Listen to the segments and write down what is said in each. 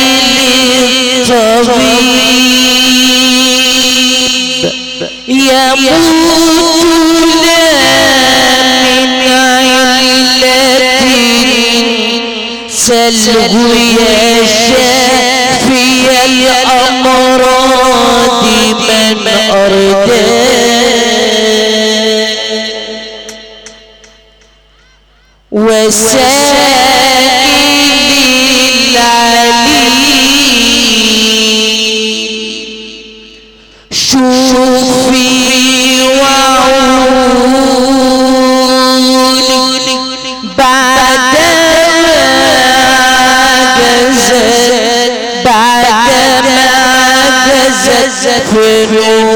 فسائل طبيب يموت لا من علة سله يا شافي الأمراض من أرداه Senhor.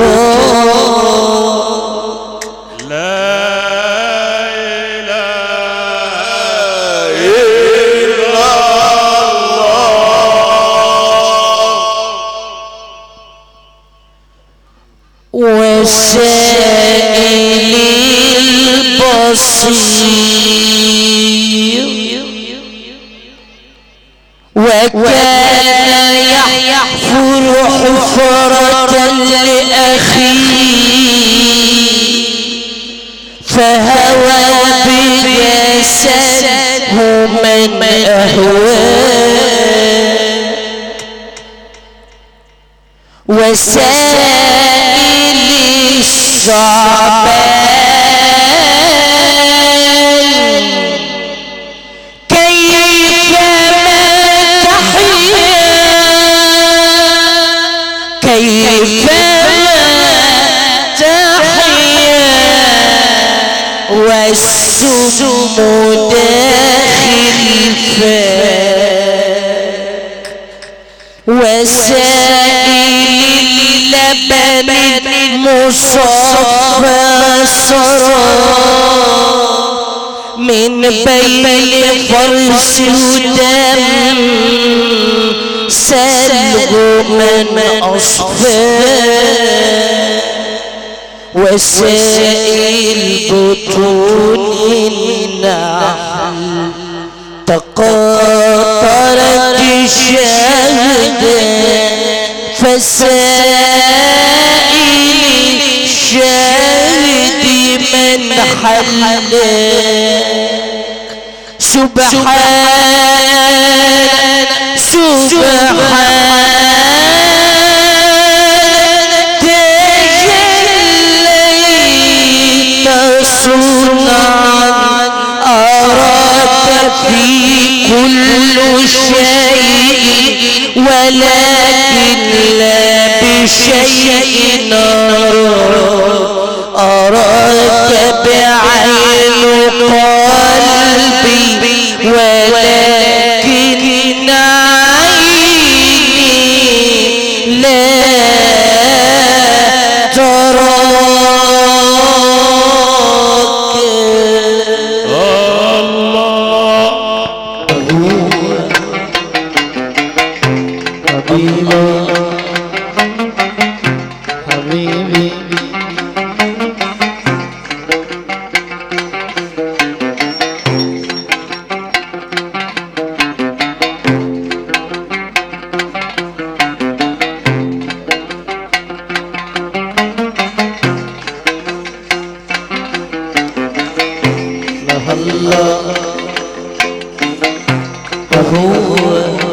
control. الله هو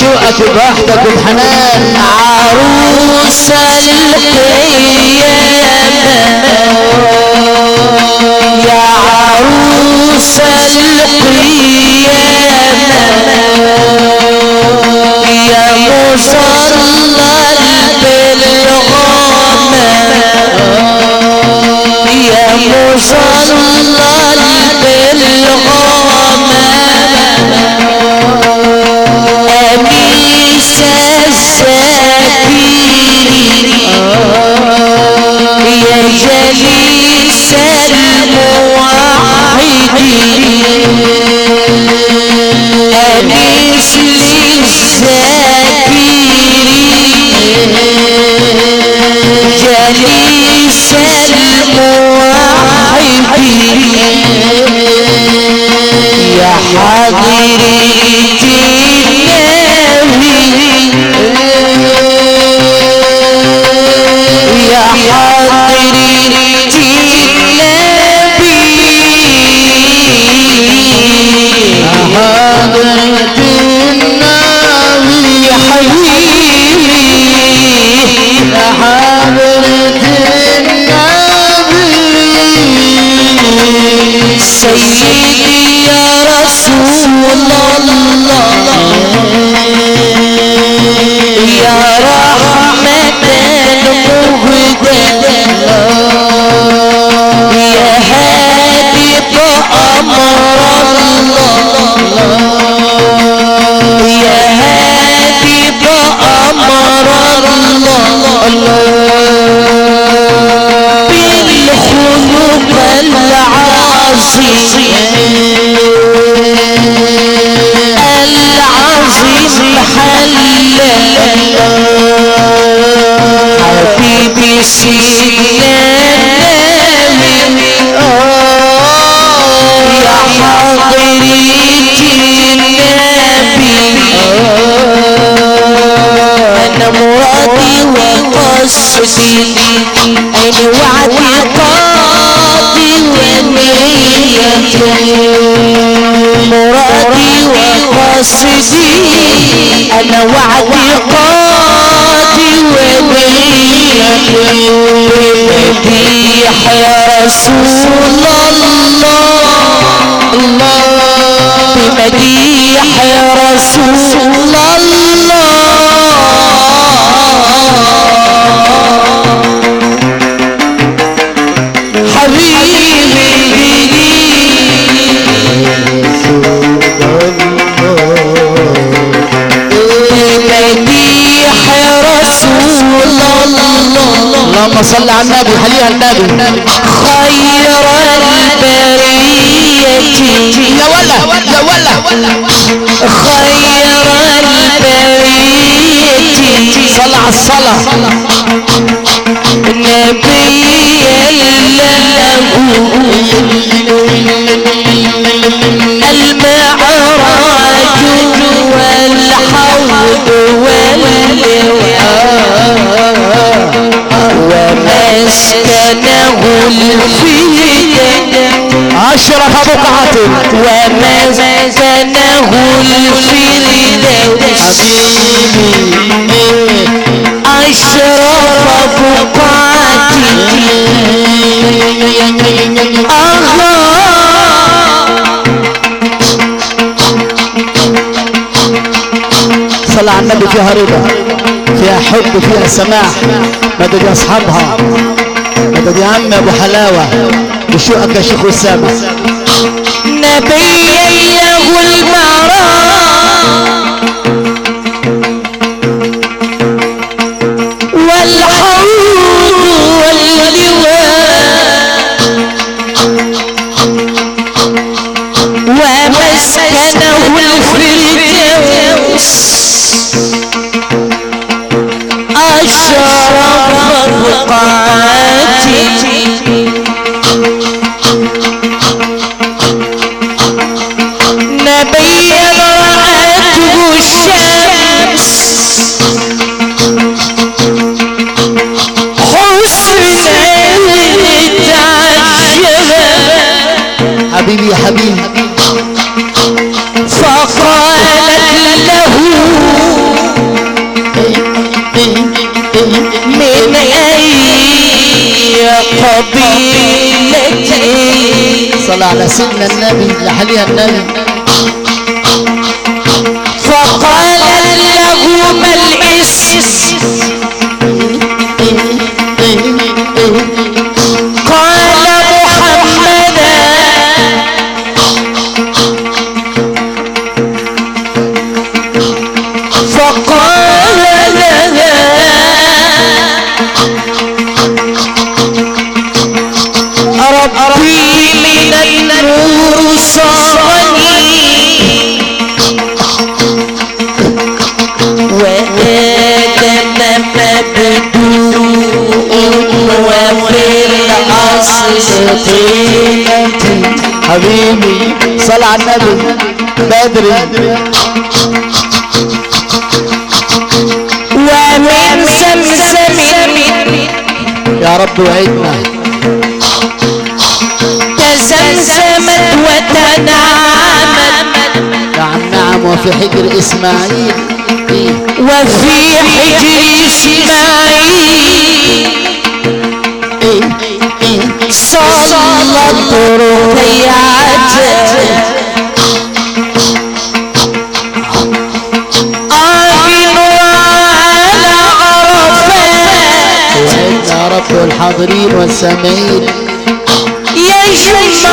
شوقك براحتك وبحنان عروسة للقيامة يا عروسة للقيامة يا مصلى بالغامة يا مصلى بالغامة يا جليس الموحدين أنيس للذاكرين جليس يا حاضرين سیدی یا رسول اللہ یا رحمت المہدن یا حیدی تو امر اللہ یا حیدی تو امر اللہ سيدنا النبي يا النبي أنا مرادي وقصدي أنا واعتقادي ونيتي مرادي أنا بمديح رسول الله بمديح رسول الله. اللهم صل على النبي حليها النبي. خير البرية. يا ولا يا ولا. خير البرية. صل على الصلاة. نبي له المعراج والحوض واللواء ومسكنه الفداء أشرف أبو قاتل. ومسكنه الفردوس أشرف بقعتي صل على النبي فيها رضا فيها حب فيها سماح. مدد يا أصحابها؟ مدد يا عم أبو حلاوة؟ بشوقك يا شيخ أسامة. نبيا له المرام ومسكنه الفردوس. أشرف بقعتي نبيا رأته الشمس. حسنا تعجبا حبيبي حبيبي. على سيدنا النبي لحليها النبي. حبيبي صل على النبي بدري ومن زمزم يا رب وعدنا تزمزمت وتنعمت نعم نعم وفي حجر إسماعيل. وفي حجر إسماعيل عرفات وعدنا يا والسامعين يجمع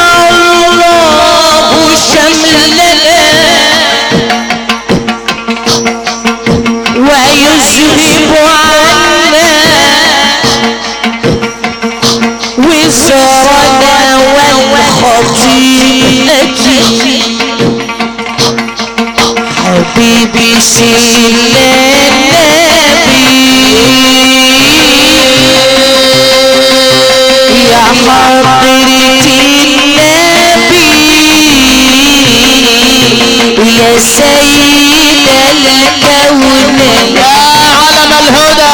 الله شملنا ويذهب سيدنا النبي. يا حضرة النبي. يا سيد الكون. يا علم الهدى.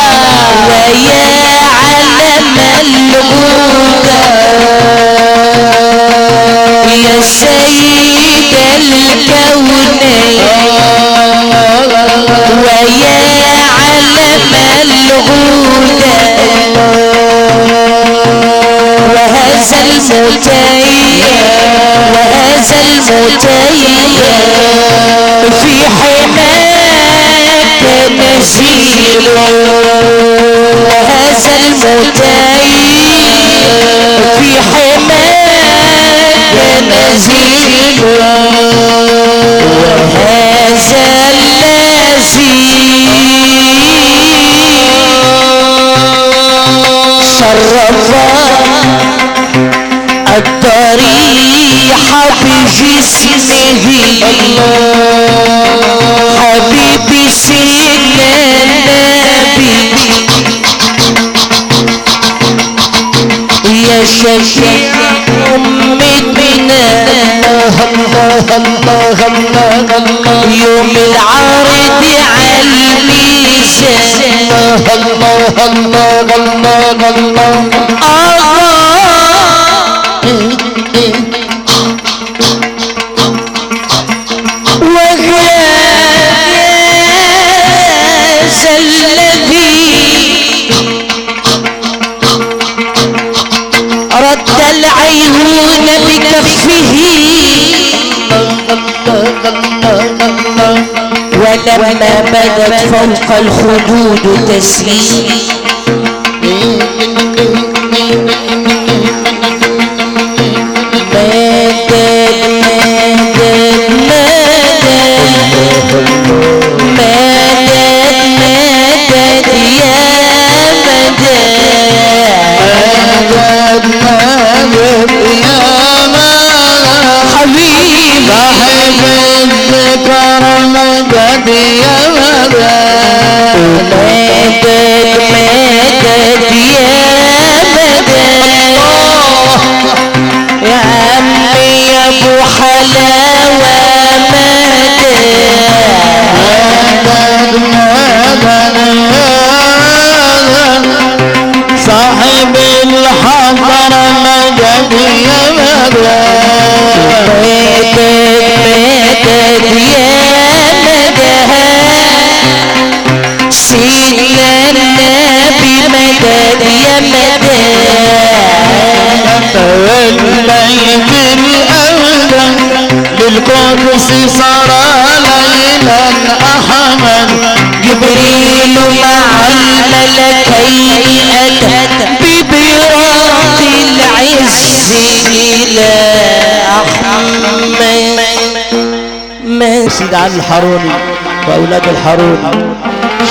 ويا علم الهدى يا سيد شكل ويا علم العودة وهذا المتين وهذا المتين في حماك نشيل وهذا المتين في حماك نزيل وهذا الذي شرف الضريح بجسمه. حبيبي سيدنا النبي. يا شفيع أمتنا يوم العرض على الميزان وهذا ولما بدت فوق الخدود تسليم مدد مدد مدد مدد مدد يا مدد مدد مدد يا مدد عمي يا ابو حلاوه صاحب الحضر مدد يا مدد مدد يا مدد سيدنا النبي مدد يا مدد والبيت الأولى للقدس صار ليلا أحمد جبريل مع الملكين أتت ببراق العز إلى أحمد سيد علي الحاروني وأولاد الحاروني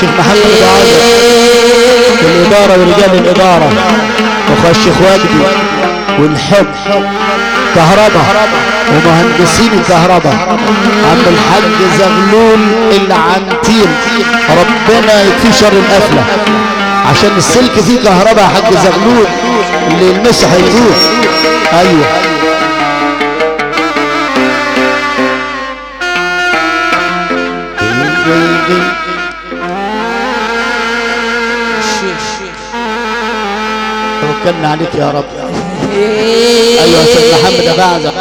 شيخ محمد بعادة والإدارة ورجال الإدارة. وأخوة الشيخ وجدي والحب كهرباء ومهندسين الكهرباء عم الحاج زغلول العنتيل. ربنا يكفي شر القفلة. عشان السلك فيه كهرباء يا حاج زغلول اللي يلمسه هيدوس أيوه. توكلنا عليك يا رب. أيوه يا أستاذ محمد اعزب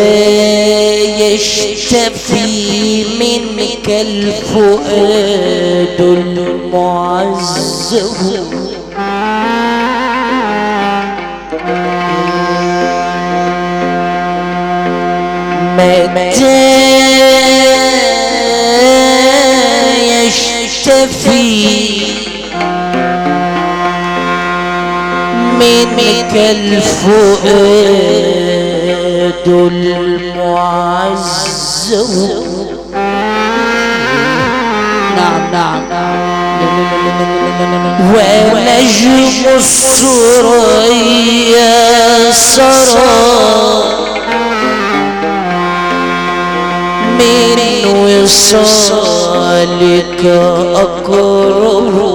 متى يشتفي منك الفؤاد المعزز الفؤاد المعزز نعم نعم. ونجم الثريا سرى من وصالك أقرب.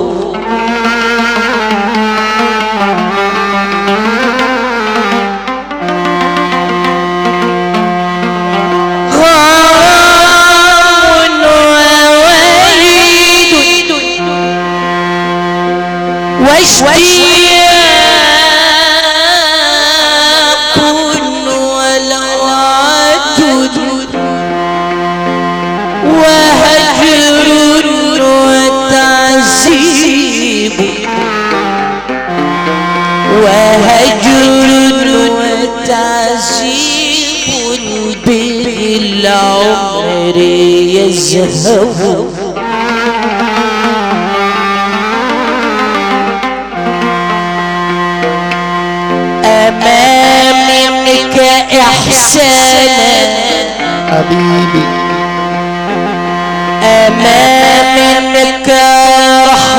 يذهب أمامك إحسانا حبيبي أمامك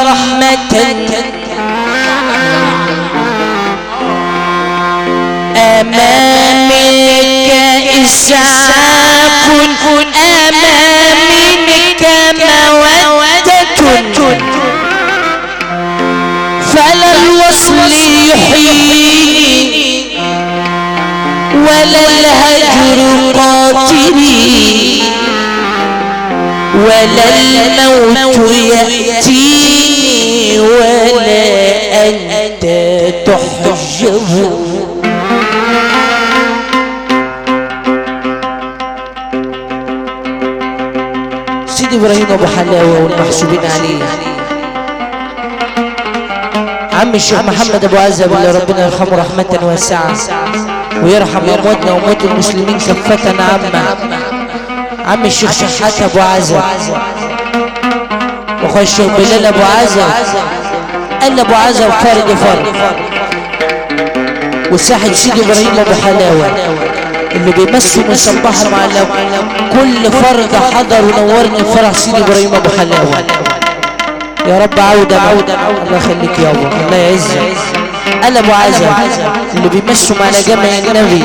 رحمة أمامك إسعاف أمامك ولا الموت يأتيني ولا أنت تحجب. سيدي إبراهيم أبو حلاوة والمحسوبين عليه. عم الشيخ محمد أبو عزب اللي ربنا يرحمه رحمة واسعة. ويرحم أمواتنا وأموات المسلمين كافة عامة. عم الشيخ شحات أبو عزة الشيخ بلال أبو عزة قال أبو عزة وفرد فرد وساحة سيدي إبراهيم أبو حلاوة. اللي بيمسوا صباح المعلم كل فرد حضر ونورني فرح سيدي إبراهيم أبو حلاوة. يا رب عودة عودة الله يخليك يابا الله يعزك قال أبو عزة اللي بيمشوا على جمع النبي.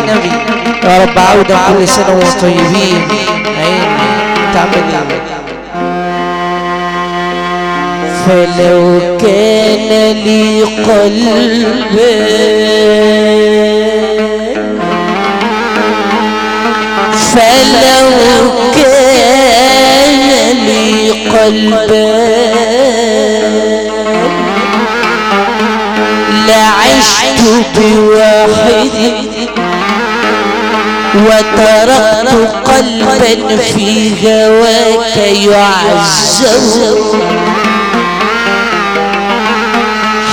يا رب عودة كل سنة وأنتم فلو كان لي قلب فلو كان لي قلب لعشت بواحد وتركت قلبا في هواك يعزز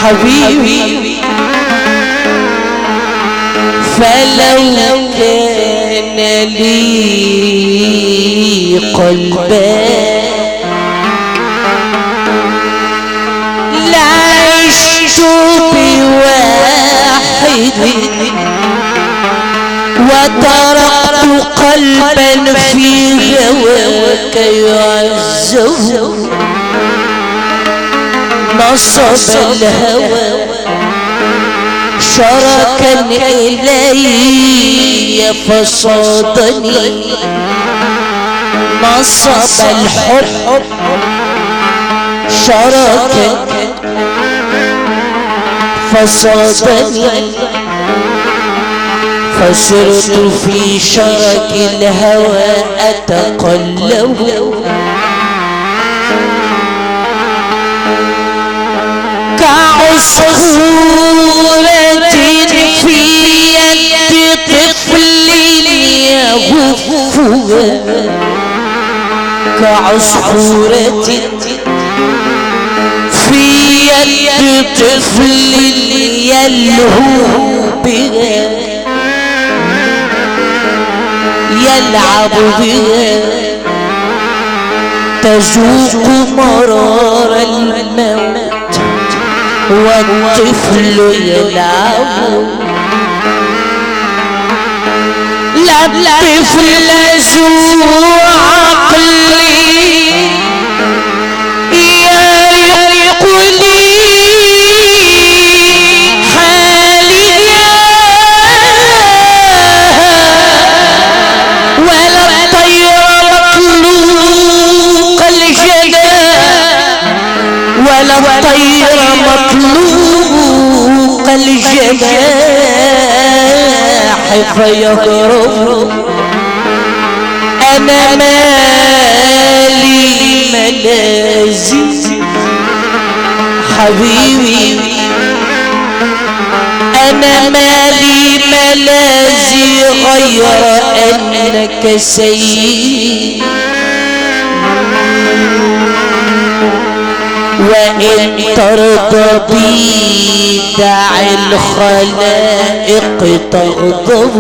حبيبي فلو كان لي قلبان لعشت بواحد وتركت قلبا في هواك يعزه نصب الهوى شركا إلي فصادني نصب الحب شركا فصادني فصرت في شرك الهوى أتقلب. كعصفورة في يد طفل يغفها كعصفورة في يد طفل يلهو بها. يلعب بها تذوق مرار الموت والطفل يلعب. لا الطفل ذو عقلي. الجناح فيهرب أنا مالي ملازي حبيبي أنا مالي ملازي غير إنك سيد. وإن ترضى بي دع الخلائق تغضب.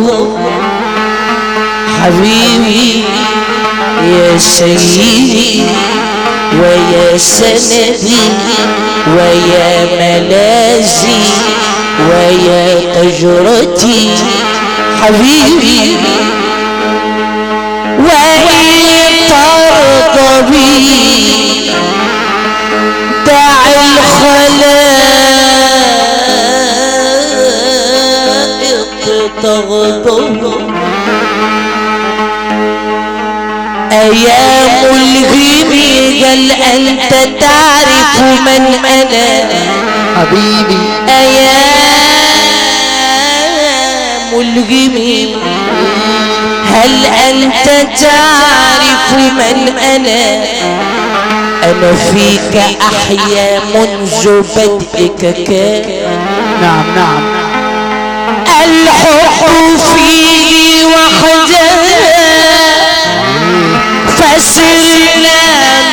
حبيبي يا سيدي ويا سندي ويا ملاذي ويا تجرتي حبيبي وإن ترضى بي قال أنت تعرف من أنا؟ حبيبي. أيام الغيم هل أنت تعرف من أنا؟ أنا فيك أحيا منذ بدئك كان نعم نعم. الحب فيه وحده فسرنا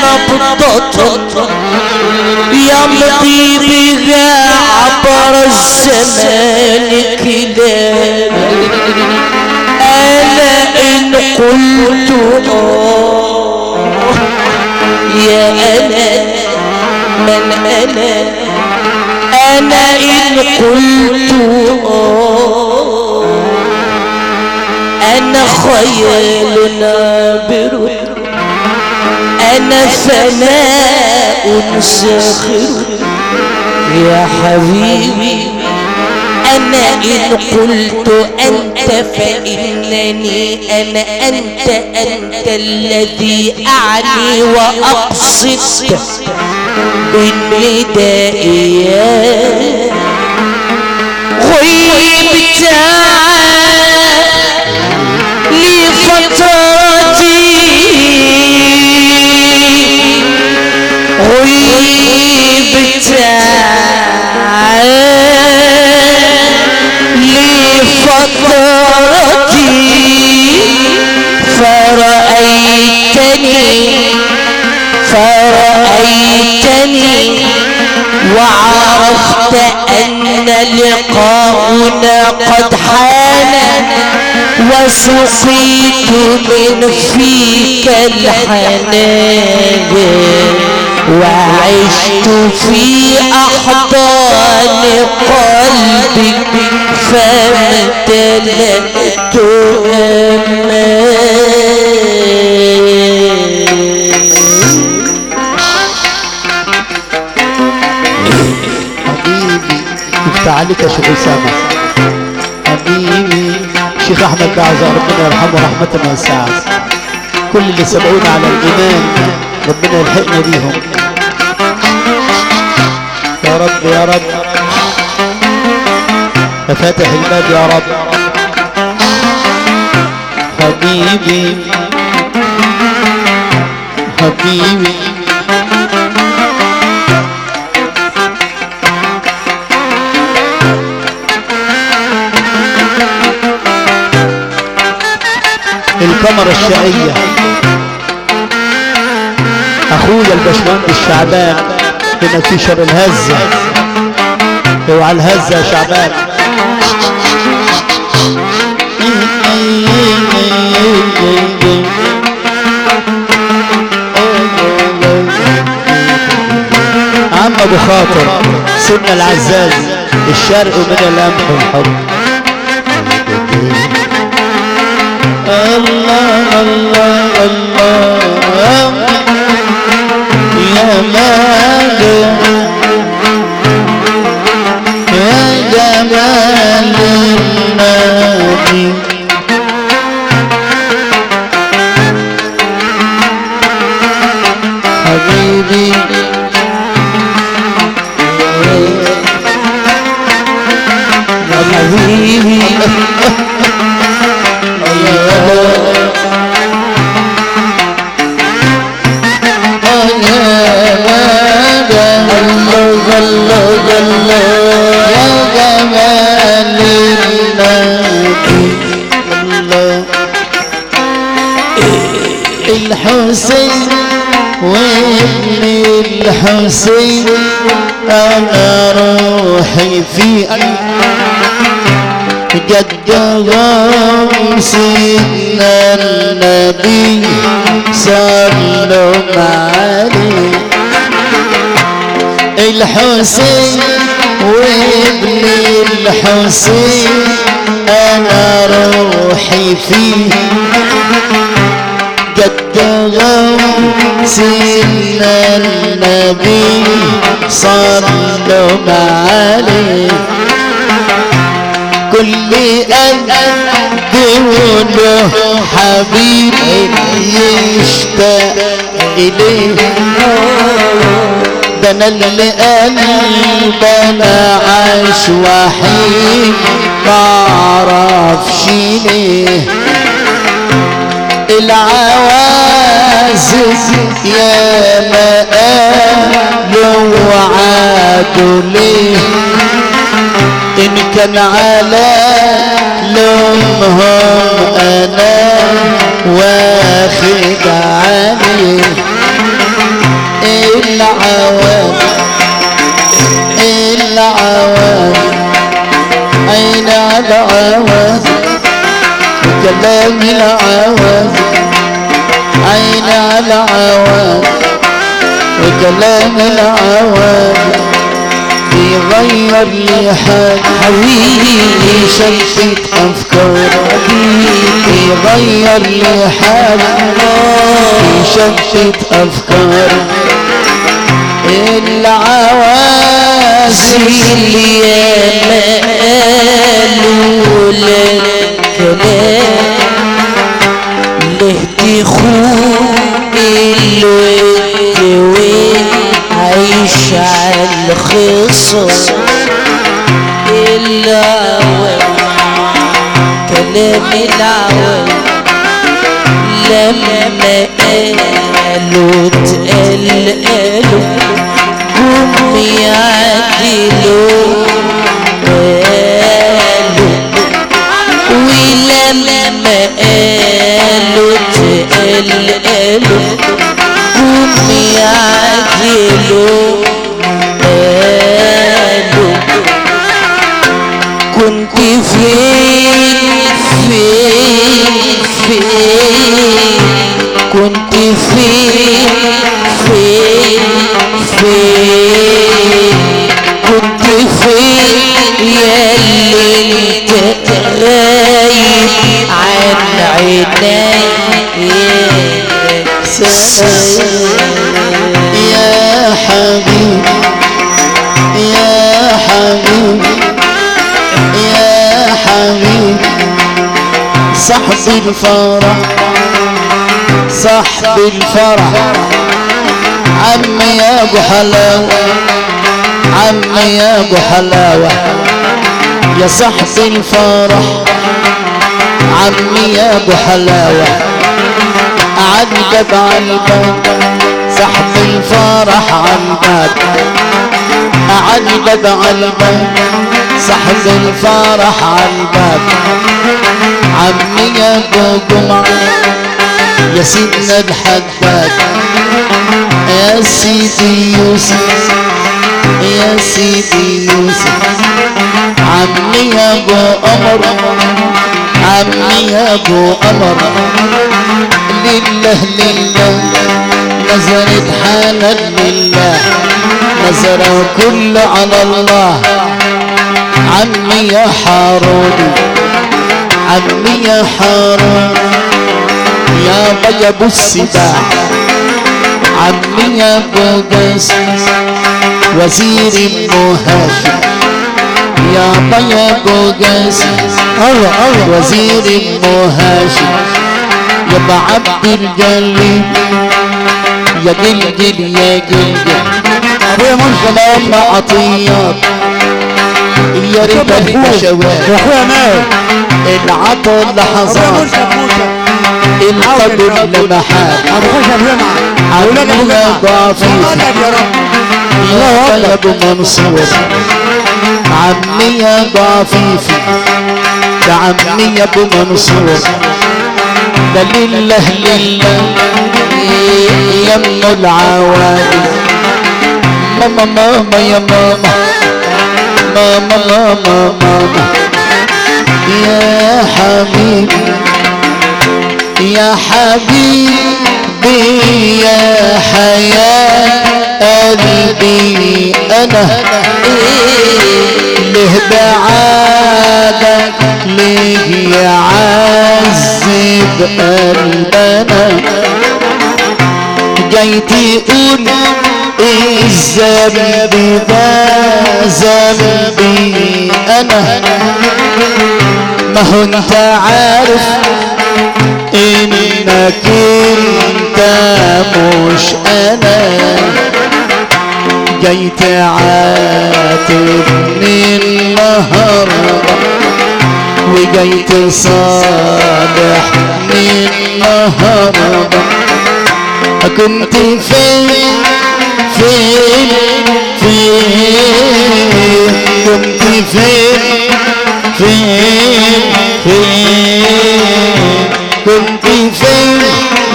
نبضة يمضي بها عبر الزمان كلام أنا إن قلت يا أنا من أنا. أنا إن قلت أنا خيال نابر أنا فناء ساخر. يا حبيبي أنا إن قلت أنت فإنني أنا أنت أنت الذي أعني وأقصد. بالنداء غيبت فرأيتني وعرفت أن لقاؤنا قد حان وسقيت من فيك الحنان وعشت في أحضان قلبك فامتلأت أمان يا شيخ أسامة. حبيبي شيخ أحمد بعزة ربنا يرحمه رحمة واسعة. كل اللي سبقونا على الإيمان ربنا يلحقنا بيهم. يا رب يا رب. يا فاتح الباب يا رب. حبيبي حبيبي. القمر الشقية. أخويا الباشمهندس شعبان في شر الهزة. اوعى الهزة يا شعبان. عم أبو خاطر سنة العزاز الشرق من القمح والحب. الله الله يا مالك الحسين وابن الحسين؟ أنا روحي في جدهم سيدنا النبي صلوا عليه. الحسين وابن الحسين؟ أنا روحي فيه. جدهم سيدنا النبي صلوا عليه. كل أقول له حبيب يشتاق إليه. ده أنا اللي قلب أنا عايش وحيد معرفش ليه. العوازف يا وعادوا ليه إن كان على لومهم أنا واخد عليه العوام العوام كلام العوام أين العوام وكلام العوام يغير لي حال حبيبي يشتت افكاري يغير لي حال يشتت افكاري العوازل اللي قالوا لك كلام ليه تخون الود وعيش على الخصم الأول كلام الأول لما قالوا اتقال قالوا هم يعدلوا ولما قالوا اتقال قالوا هم يعدلوا قالوا كنت فين فين فين كنت فين فين فين كنت فين ياللي انت عيني يا حبيبي يا حبيبي يا حبيبي صاحب الفرح صاحب الفرح عمي يا ابو حلاوة عمي يا ابو حلاوة يا صاحب الفرح عمي يا أبو حلاوة. عالباب عالباب صاحب الفرح عالباب عالباب عالباب صاحب الفرح عالباب عمي يا أبو جمعة يا سيدنا الحداد يا سيدي يوسف يا سيدي يوسف. عمي يا أبو قمر عمي أبو قمر. لله لله نزلت حالا لله. نزل كل على الله. عمي يا حاروني عمي يا حارون. يا بيا أبو عمي يا أبو وزير هاشم يا بيا ابو قاسم وزير هاشم يا ابو عبد الجليل. يا جلجل يا جلجل أبويا منصور ام عطيات يا ريت البشوات يا أخويا. ماهر العطر لحظات القبر لمحات ابو أولاد ابو يا يا ابو منصور. عمي يا ضعفيفي ده عمي يا أبو منصور. ده لله لله يم العوالي. ماما ماما يا ماما ماما ماما ماما. يا حبيبي يا حبيبي يا حياة قلبي أنا. له بعادك ليه يعذب قلبنا جاي تقول الذنب ده ذنبي أنا ما هو انت عارف انك انت مش أنا جاي تعاتبني النهارده وجاي تصالحني النهارده كنت فين فين فين كنت فين فين فين كنت فين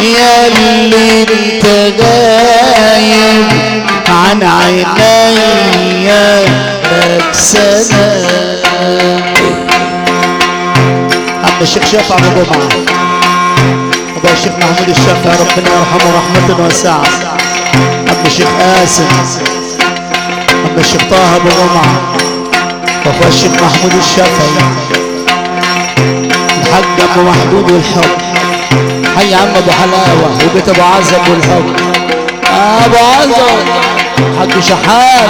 يا اللي انت غايب عن عينيا لك سنة عم الشيخ شافع أبو جمعة. أبو الشيخ محمود الشافعي ربنا يرحمه رحمة واسعة. ابو الشيخ قاسم ابو الشيخ طه أبو جمعة. وأخو الشيخ محمود الشافعي الحاج أبو محمود والحب. حي عم أبو حلاوة وبيت أبو عزب والحب أبو عزب. حاج شحات.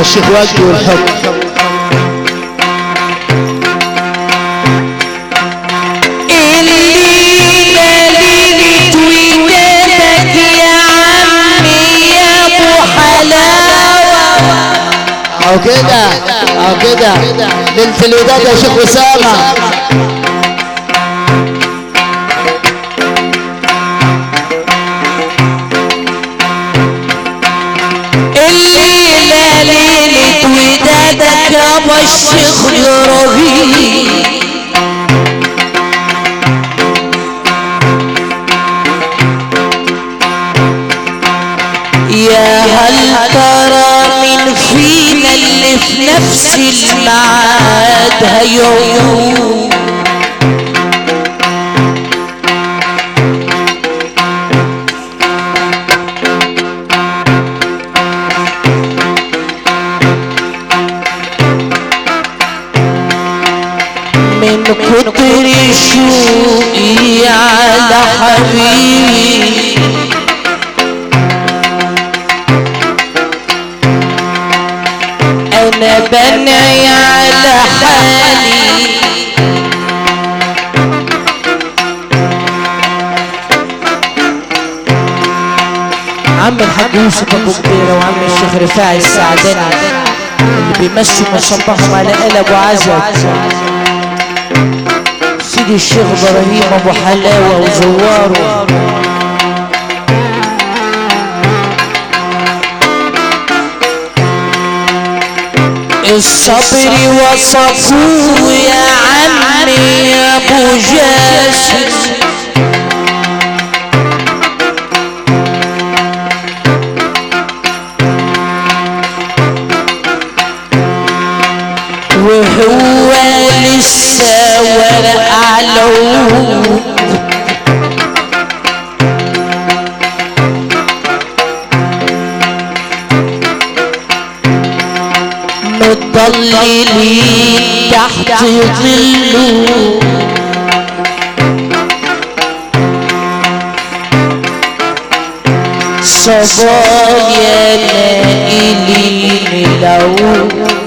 الشيخ وجدي والحب. أو كده أو كده. الوداد يا شيخ أسامة. الشيخ إبراهيم يا هل ترى من فينا اللي في نفس الميعاد هيعود الشيخ رفاعي السعداني اللي بيمشوا مصباحهم على آل أبو عزب سيدي الشيخ إبراهيم أبو حلاوة وزواره. الصبر وصفوه يا عمي يا أبو جاسم. علوم متضللين تحت ظله صبايا نائلين لو.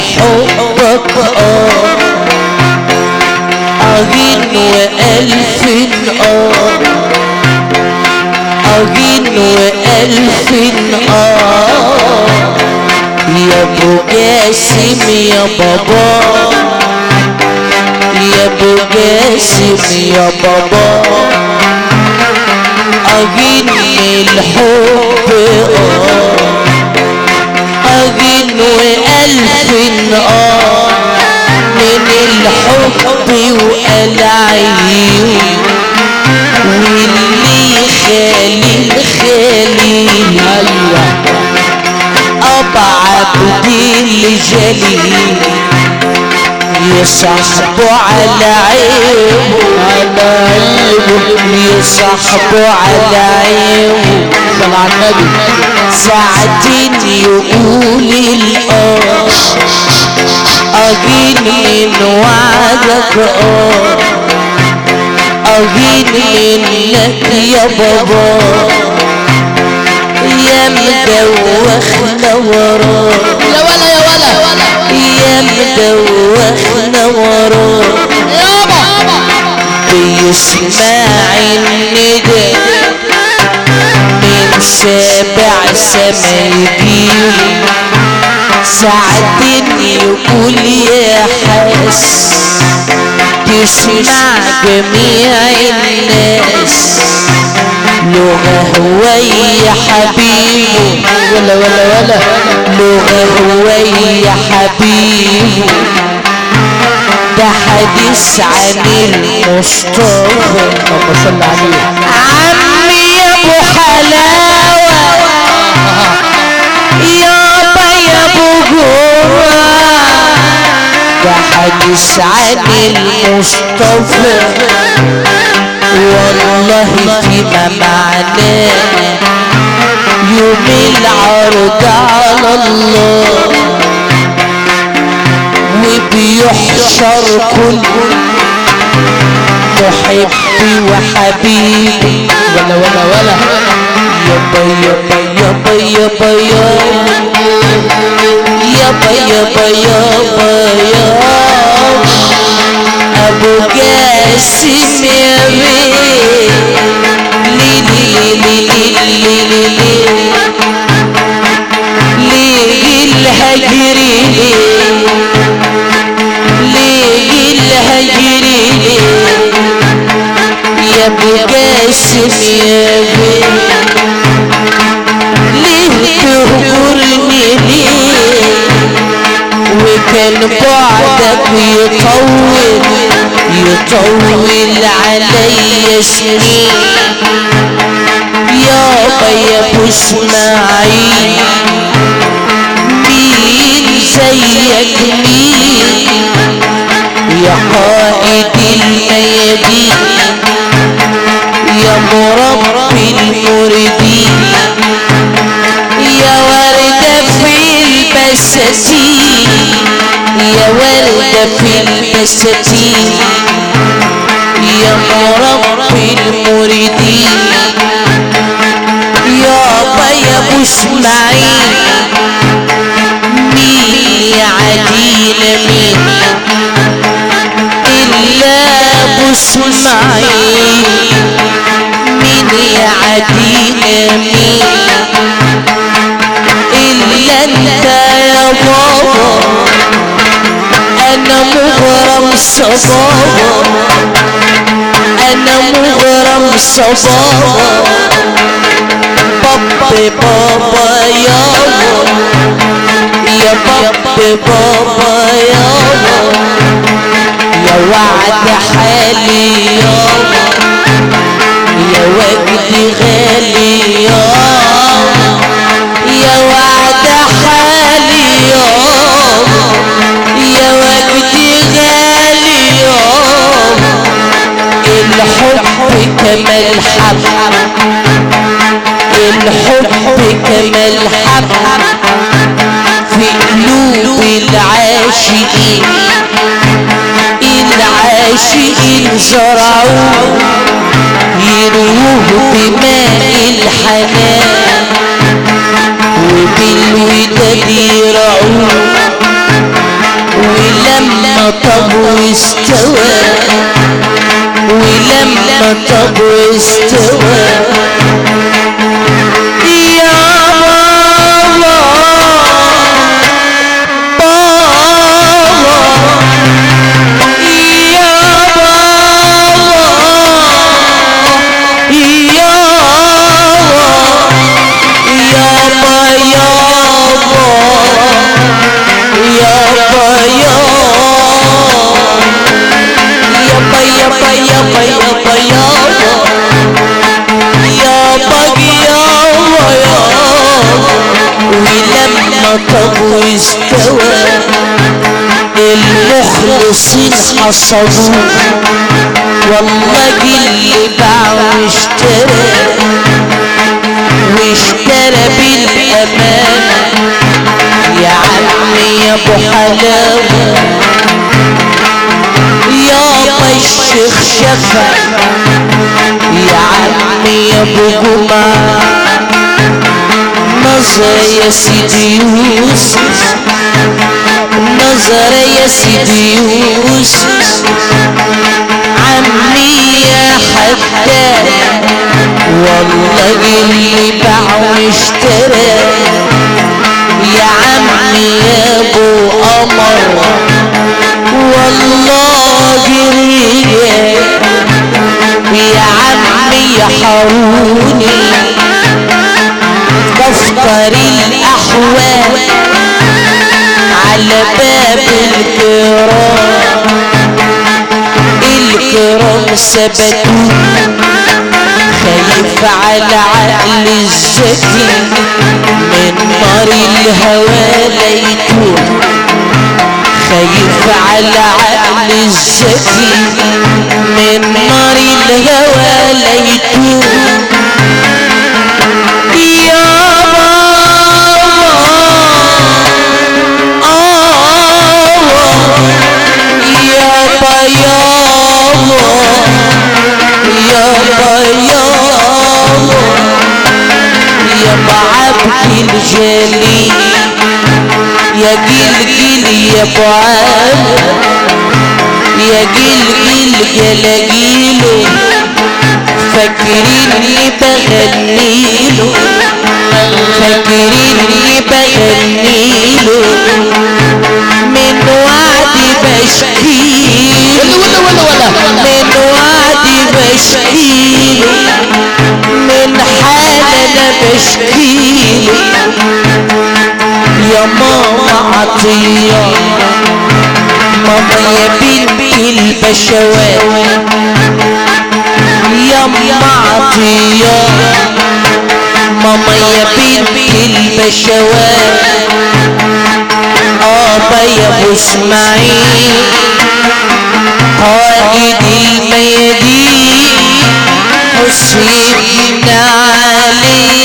حبك آه عظيم وألف آه عظيم وألف آه يا ابو جاسم يا بابا يا ابو جاسم يا بابا اغني الحب آه وألف نقار من الحب والعيون واللي خالي خالي أبعد دي اللي جليل يصحبوا على عيبه على عيبه يصحبوا على عيبه صلى على النبي ساعتين يقول الآه اغيني من وعدك آه أجيل منك يا بابا. يا مدوخنا وراك ولا يا مدوخنا وراه. بيسمع الندى من سابع سما يجيله ساعتين يقول يا حاس تسمع جميع الناس لغة هوية حبيبه ولا ولا ولا لغة هوية حبيبه ده حديث عن المصطفى اللهم صل عليه حديث عن المصطفى. والله فيما معناه يوم العرض على الله. وبيحشر كل محبي وحبيبي. ولا ولا ولا. يابا يابا يابا يابا يابا. يابا يابا يابا يابا ابو جاسم يا لي لي لي لي لي لي الهجري لي الهجري يا ابو جاسم يا بيه ليه تهجرني ليه وكان بعدك يطول يطول علي سنين. يابا يا ابو اسماعيل مين زيك مين؟ يا قائد الميادين يا مربي المريدين يا في البساتين يا وردة في البساتين يا مربي المريدين يابا يا ابو اسماعيل مين يعدينا مين إلا ابو اسماعيل مين يعدينا مين إلا انت يا بابا. أنا مغرم صبابا. أنا مغرم صبابا. بابا بابا يابا يا بابا بابا يابا يا وعد حالي يابا يا وجدي غالي يابا يا وعد حالي يابا يا وجدي غالي يابا الحب كما الحب الحب كما الحب في قلوب العاشقين العاشقين زرعوه يروه بماء الحنان. وبالوداد يرعوه ولما طب واستوى ولما طب واستوى مخلصين حصلوه والله اللي باع واشترى. واشترى بالأمانة. يا عمي يا أبو حلاوة. يابا الشيخ شفا. يا عمي يا أبو جمعة. نظر يا سيدي يوسف. نظر يا سيدي يوسف. عمي يا حداد والله اللي باع واشترى يا عمي يا أبو قمر. والله رجال يا عمي يا حاروني دفتر الأحوال. على باب الكرام. الكرام ثبتوا. خايف على عقل الذكي. من نار الهوى ليتوه خايف على عقل الذكي. من نار الهوى ليتوه عبد الجليل يا جيل جيل يا أبو عامر يا جيل جيل جلاجيله فاكريني بغنيله فاكريني بغنيله من وعدي بشكيله من وعدي بشكيله أنا بشكيله يا ماما عطية ماما يا بنتي البشوات يا ماما عطية ماما يا بنتي البشوات ابا يا ابو اسماعيل قائد الميادين حسين علي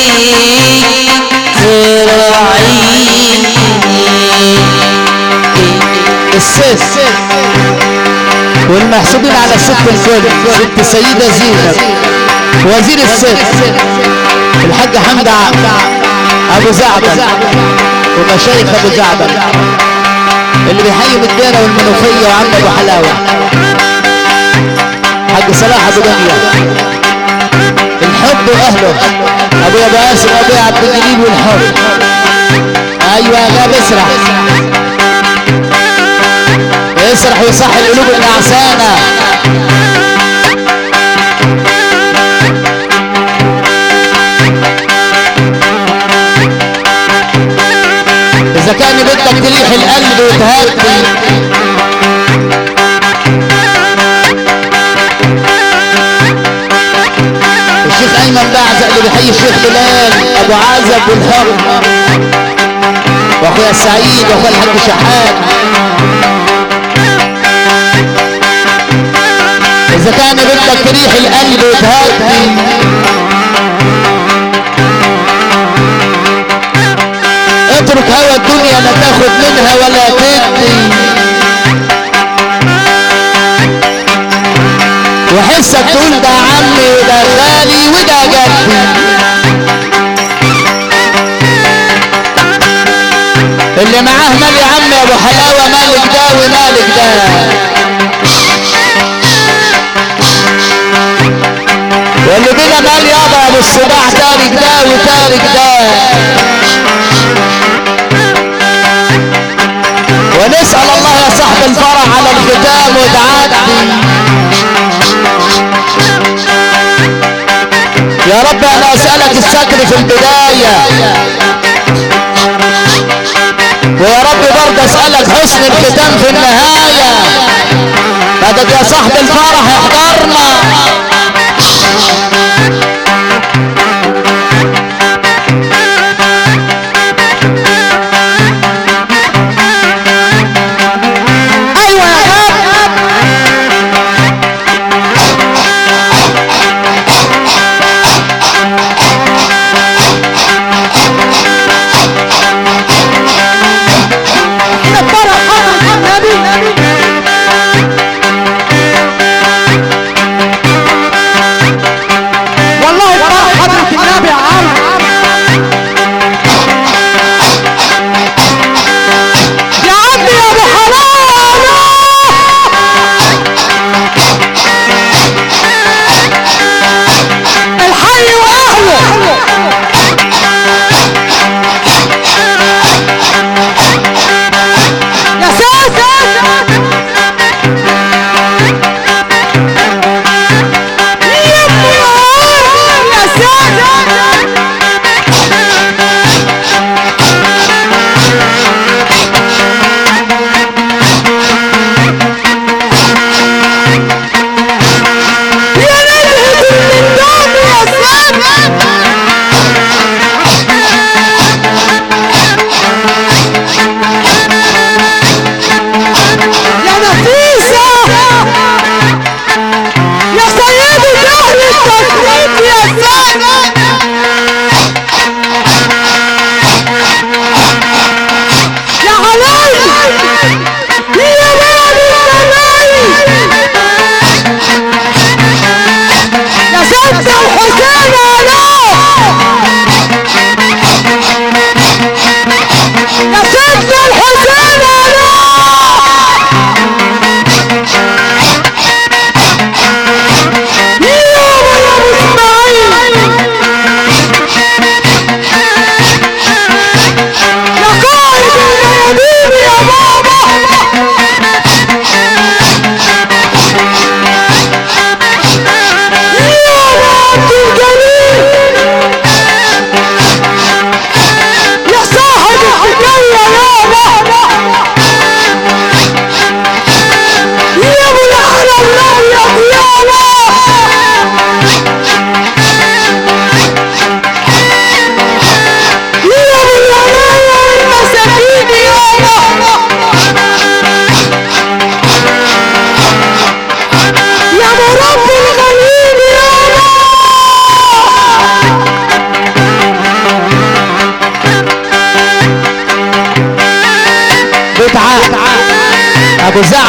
زراعين الست والمحسوبين على الست الكل ست سيدة زينب. وزير الست الحاج حمد أبو زعبل. ومشايخ أبو زعبل. اللي بيحيي بالديره والمنوفية وعم ابو حلاوة. حاج صلاح أبو دنيا. الحب واهله ابويا باسم وابويا عبد الجليل والحب أيوه لا بسرح يسرح ويصح القلوب النعسانة إذا كان بدك تريح القلب وتهدي بيحيي الشيخ بلال أبو عزب والحب وأخويا السعيد وأخويا الحاج شحات. إذا كان بدك تريح القلب وتهدي اترك هوا الدنيا لا تاخد منها ولا تدي. وحسك تقول ده عمي وده خالي وده جدي اللي معاه مال يا عم يا أبو حلاوة مالك ده ومالك ده. واللي بلا مال يابا يا أبو الصباح تارك ده وتارك ده. ونسأل الله يا صاحب الفرح على الختام وتعدي يا رب أنا أسألك الستر في البداية. ويا رب برضه أسألك حسن الختام في النهاية. مدد يا صاحب الفرح احضرنا.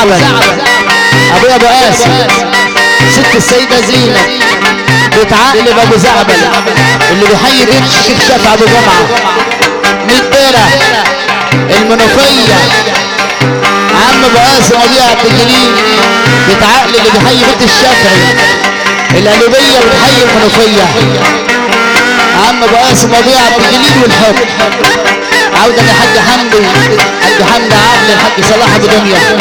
زعبل ابويا أبو قاسم ست السيدة زينب بتعقلب أبو زعبل اللي بيحيي بيت الشيخ شفع أبو جمعة. ميت بيره المنوفية. عم أبو قاسم ابويا عبد الجليل بتعقل اللي بيحيي بيت الشافعي. القلوبيه بتحيي المنوفية. عم أبو قاسم ابويا عبد الجليل والحب. عودا لحاج حمدي. حاج حمدي عقل الحاج صلاح أبو دنيا.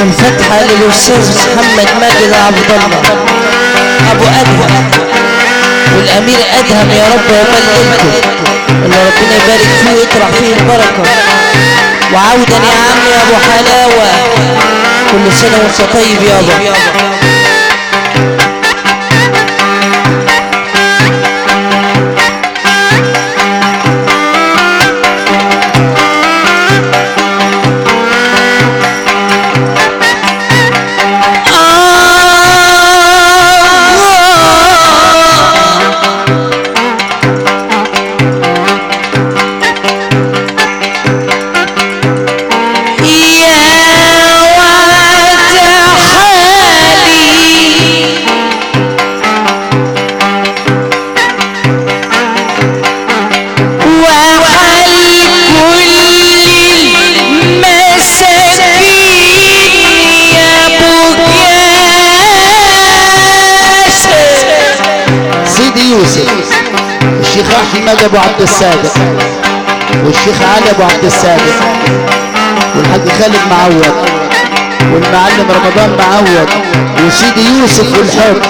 والفتحة للأستاذ محمد ماجد عبد الله. أبو أدهم. والأمير أدهم يا رب يبلغكم اللي ربنا يبارك فيه ويطرح فيه البركة. وعودا يا عم يا أبو حلاوة. كل سنة وأنت طيب يابا احمد أبو عبد الصادق والشيخ علي أبو عبد الصادق والحاج خالد معوض والمعلم رمضان معوض وسيدي يوسف والحب.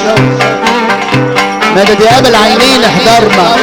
مدد يا ابا العينين احضرنا؟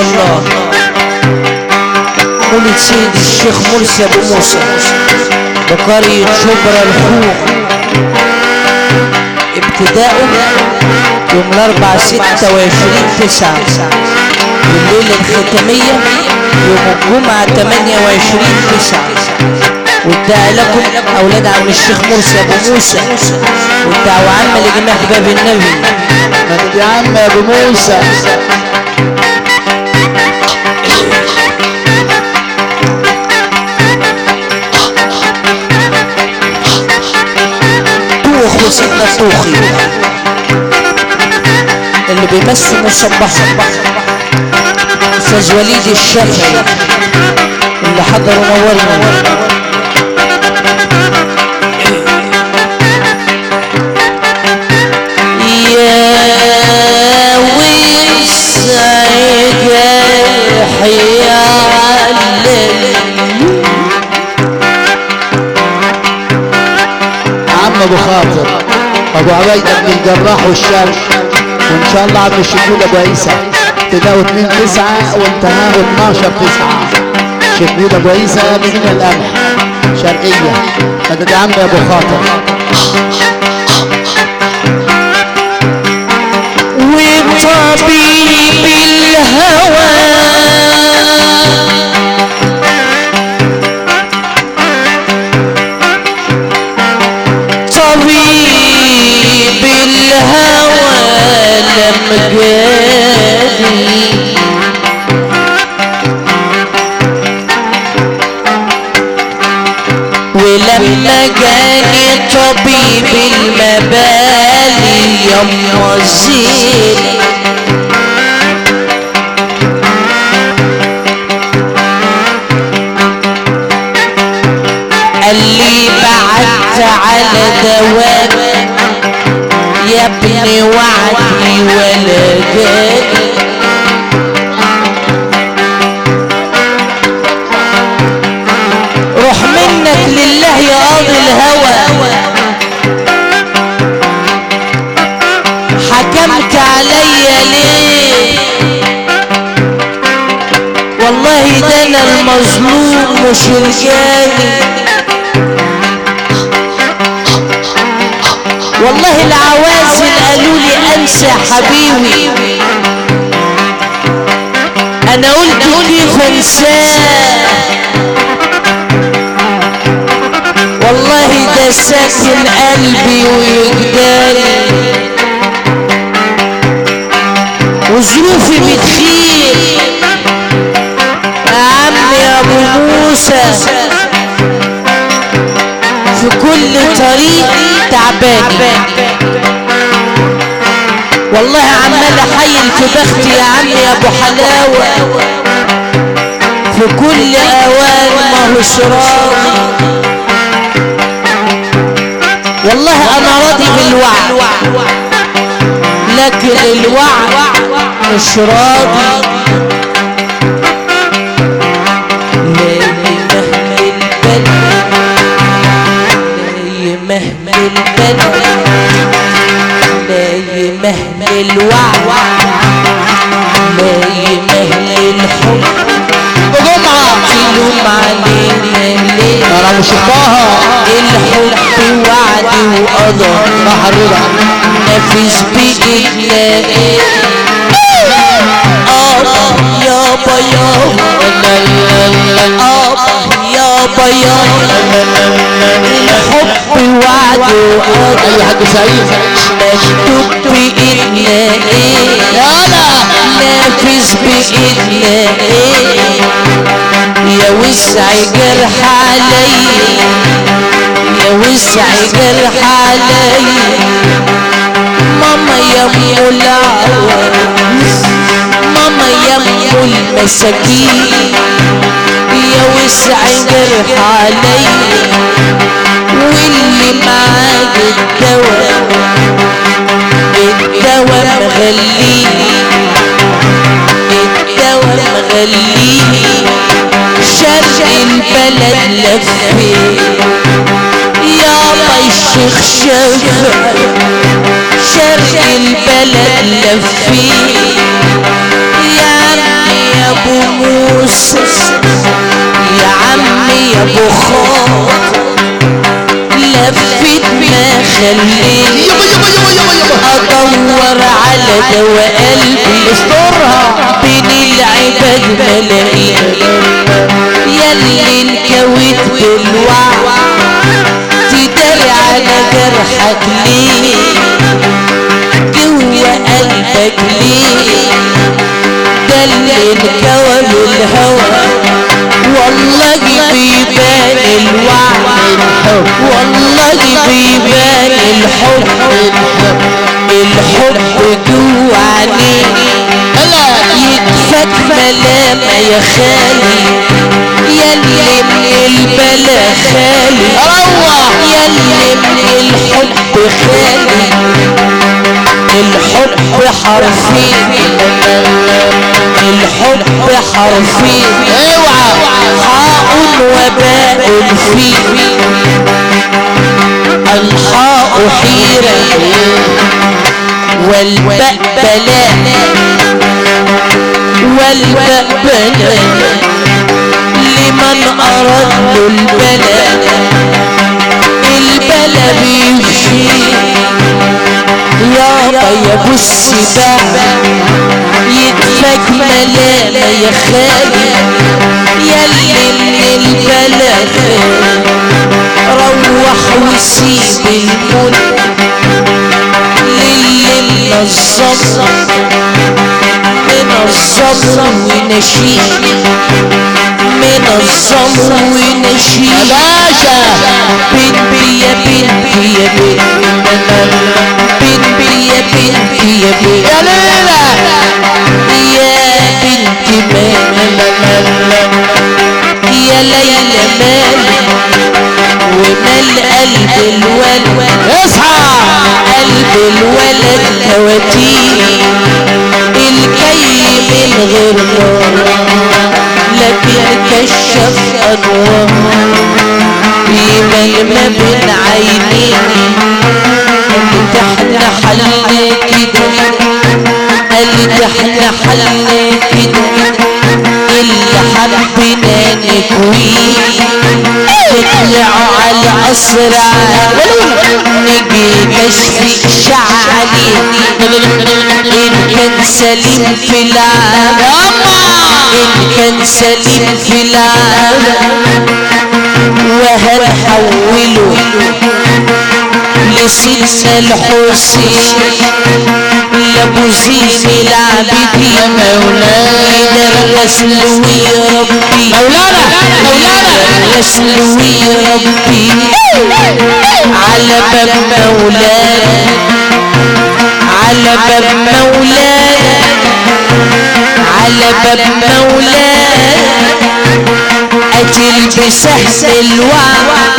الله. مولد سيد الشيخ مرسي ابو موسى بقرية شبرا الخوخ ابتداؤه يوم الاربع ستة وعشرين تسعة والليلة الختامية يوم الجمعة تمانية وعشرين تسعة والدعاء لكم أولاد عم الشيخ مرسي أبو موسى والدعوة عامة لجميع أحباب النبي مدد يا عم يا ابو موسى وسيدنا طوخي اللي بيمثل مصبحة أستاذ وليد الشافعي اللي حضر ونورنا يا أبو خاطر. أبو عبيده بن الجراح والشرق وإن شاء الله عم الشكول أبو عيسى. ابتداوا 2 9 وانتهاه 12 9 شكول أبو عيسى من القمح شرقية. مدد أبو خاطر. لم جاني ولما جاني طبيب المبالي يما زين المظلوم مش الجاني والله العوازل قالوا لي أنسى حبيبي. أنا قلت كيف انساه والله ده ساكن قلبي ويجداني وظروفي بتخيل موسى في كل طريق تعبان. والله عمال أحيل في بختي يا عم يا أبو حلاوة. في كل أوان ما راضي والله أنا راضي بالوعد. لكن الوعد مش راضي. البلد لا يمهل الوعد لا الحب بجمعة تلوم علينا ليه مش الحب وعد وقضى محررة نفس بإيدنا إيه آبا يابا يابا آبا يابا الحب وعد وقضى أي حاج سعيد؟ مكتوب بإيدنا إيه نافذ بإيدنا إيه يا وسع جرح علي. يا وسع جرح علي. ماما يا أم العوز ماما يا أم المساكين. وسع جرح علي واللي معاك الدواء الدواء مغليني الدواء مغليني. شرق البلد لفيت يابا الشيخ شافع شرق البلد لفيت يا عمي يا أبو موسى يا عمي يا أبو خاطر لفيت ما يابا أدور على دواء قلبي. استرها بين العباد ملاقيك ياللي انكويت بالوعي تداري على جرحك ليه؟ جوا قلبك ليه؟ ده اللي انكوى بالهوى. والله بيبان الوعي والله بيبان الحب. الحب جوا عينيك يكفك ملامة يا خالي. ياللي من البلا خالي. ياللي من الحب خالي. الحب حرفين الحب حرفين اوعى. حاء وباء فيه الحاء حيرة. والباء بلاء. والباء بلاء. لمن أراد له البلاء. البلاء بيمشي يا ابو السباع يدفك ملامة يا خالي. ياللي من البلاء روح وسيب الملك للي منظم منظم ونشيد منظم ونشيد باشا. بنتي يا بنتي يا بنتي يا بنتي يا بنتي. يا ليلى! يا بنتي مال يا ليلى مال ومال قلب الولد. اصحى! قلب الولد تواتيه الكي من غير نار. لكن كشف أنوار. يبان ما بين عينيه قالت إحنا كده اللي حبنا نكويه تطلعوا على أسرع نجي كشف شعلي إن كان سليم في العالم إن كان سليم في العالم وهنحوله لسيدنا الحسين لابو زين العابدين مولانا. الرسول يا ربي. مولانا مولانا. الرسول يا ربي. على باب مولانا. على باب مولانا. على باب مولانا. أجل بسهل الوعد.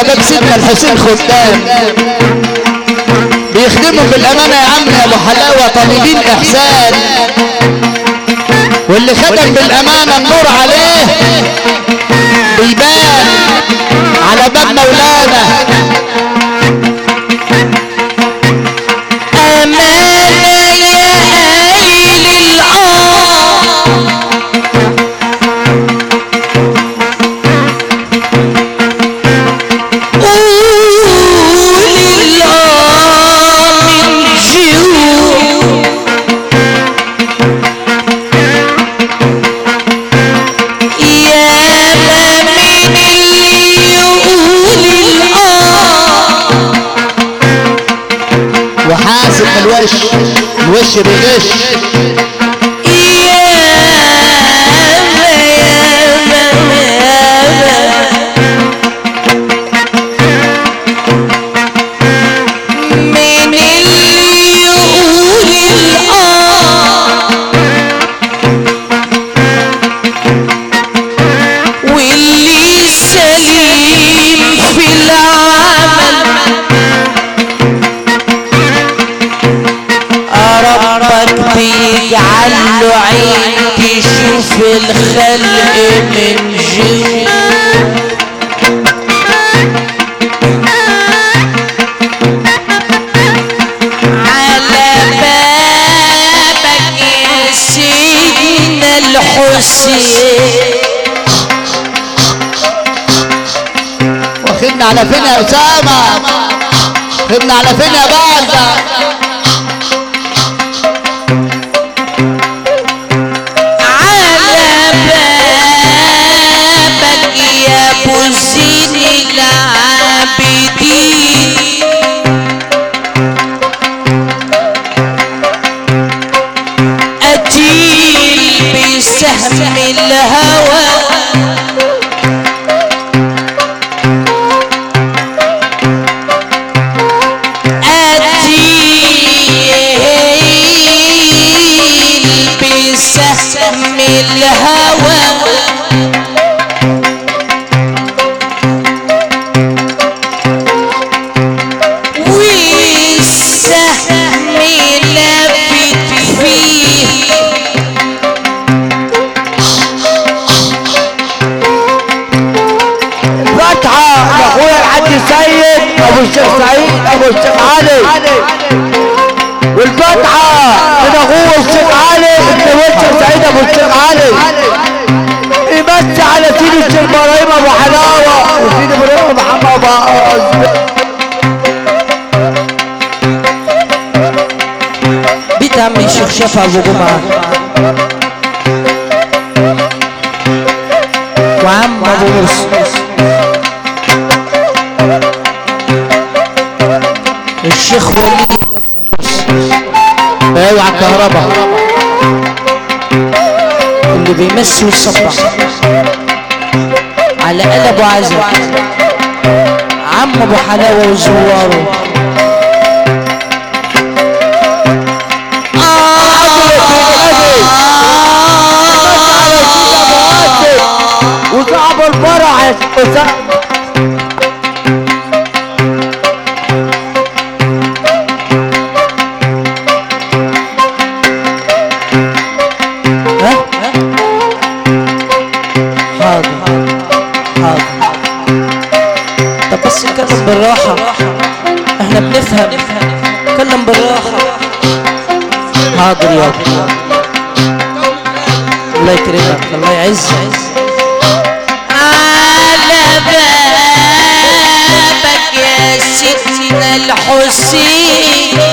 الاولية على باب سيدنا الحسين خدام. بيخدموا بالأمانة يا عم يا أبو حلاوة طالبين إحسان. واللي خدم بالأمانة النور عليه بيبان على باب مولانا. xereguês الخلق من جوا على بابك سيدنا الحسين. واخدنا على فين يا أسامة. واخدنا على فين يا بعد الهوى savuguma wamma bulus الشيخ وليد اوعى الكهرباء اللي بيمسي ويصبح على قلب وعزم عم ابو حلاوه وزواره حاضر حاضر. طب بس اتكلم بالراحة. إحنا بنفهم. بالراحة. حاضر الله يكرمك الله يعزك. Hussein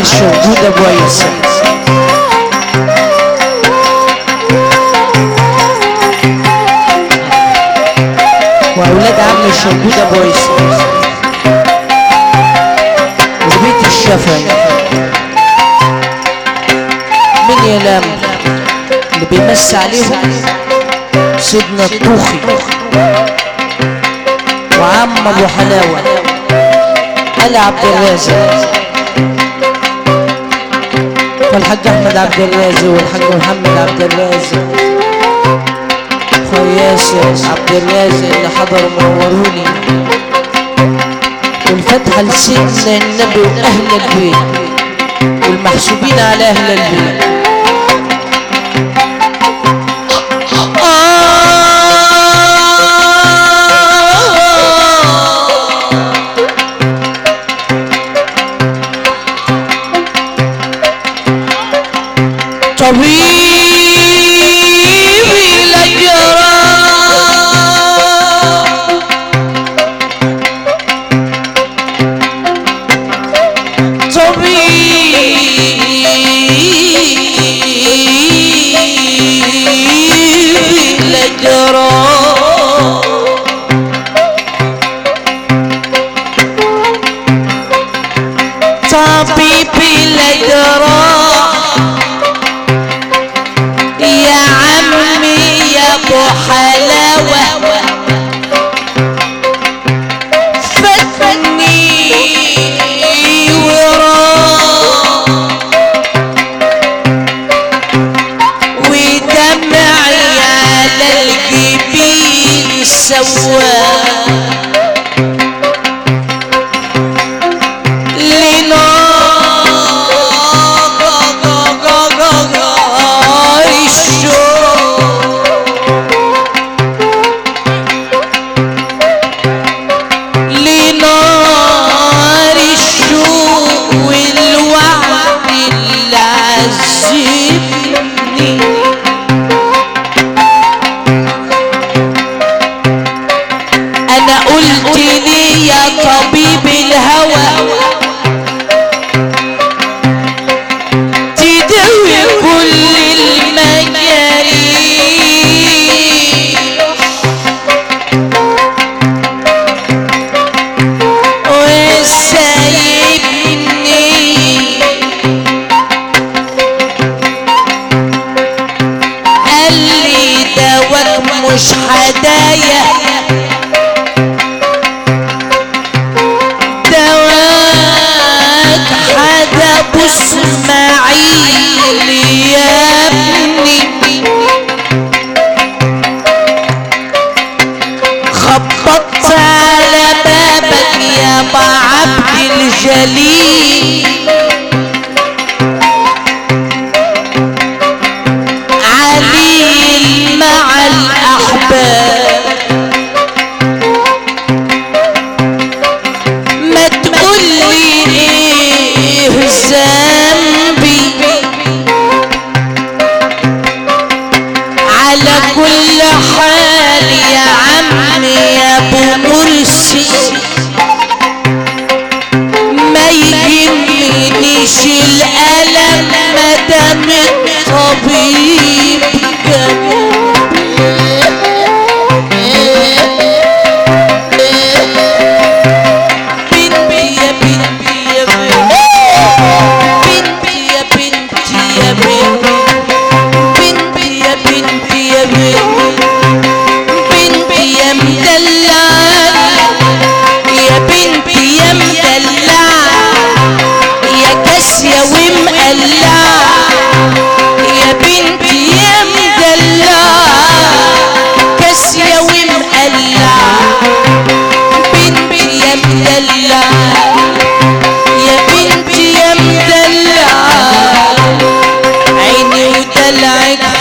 الشهود ابو عيسى واولاد عم ابو عيسى وبيت الشفا من يلام اللي بيمس عليهم سيدنا الطوخي وعم ابو حلاوه علي عبد الرازق والحاج أحمد عبد الرازق والحاج محمد عبد الرازق اخويا ياسر عبد الرازق اللي حضروا منوروني والفتحة لسيدنا النبي وأهل البيت. والمحسوبين على أهل البيت.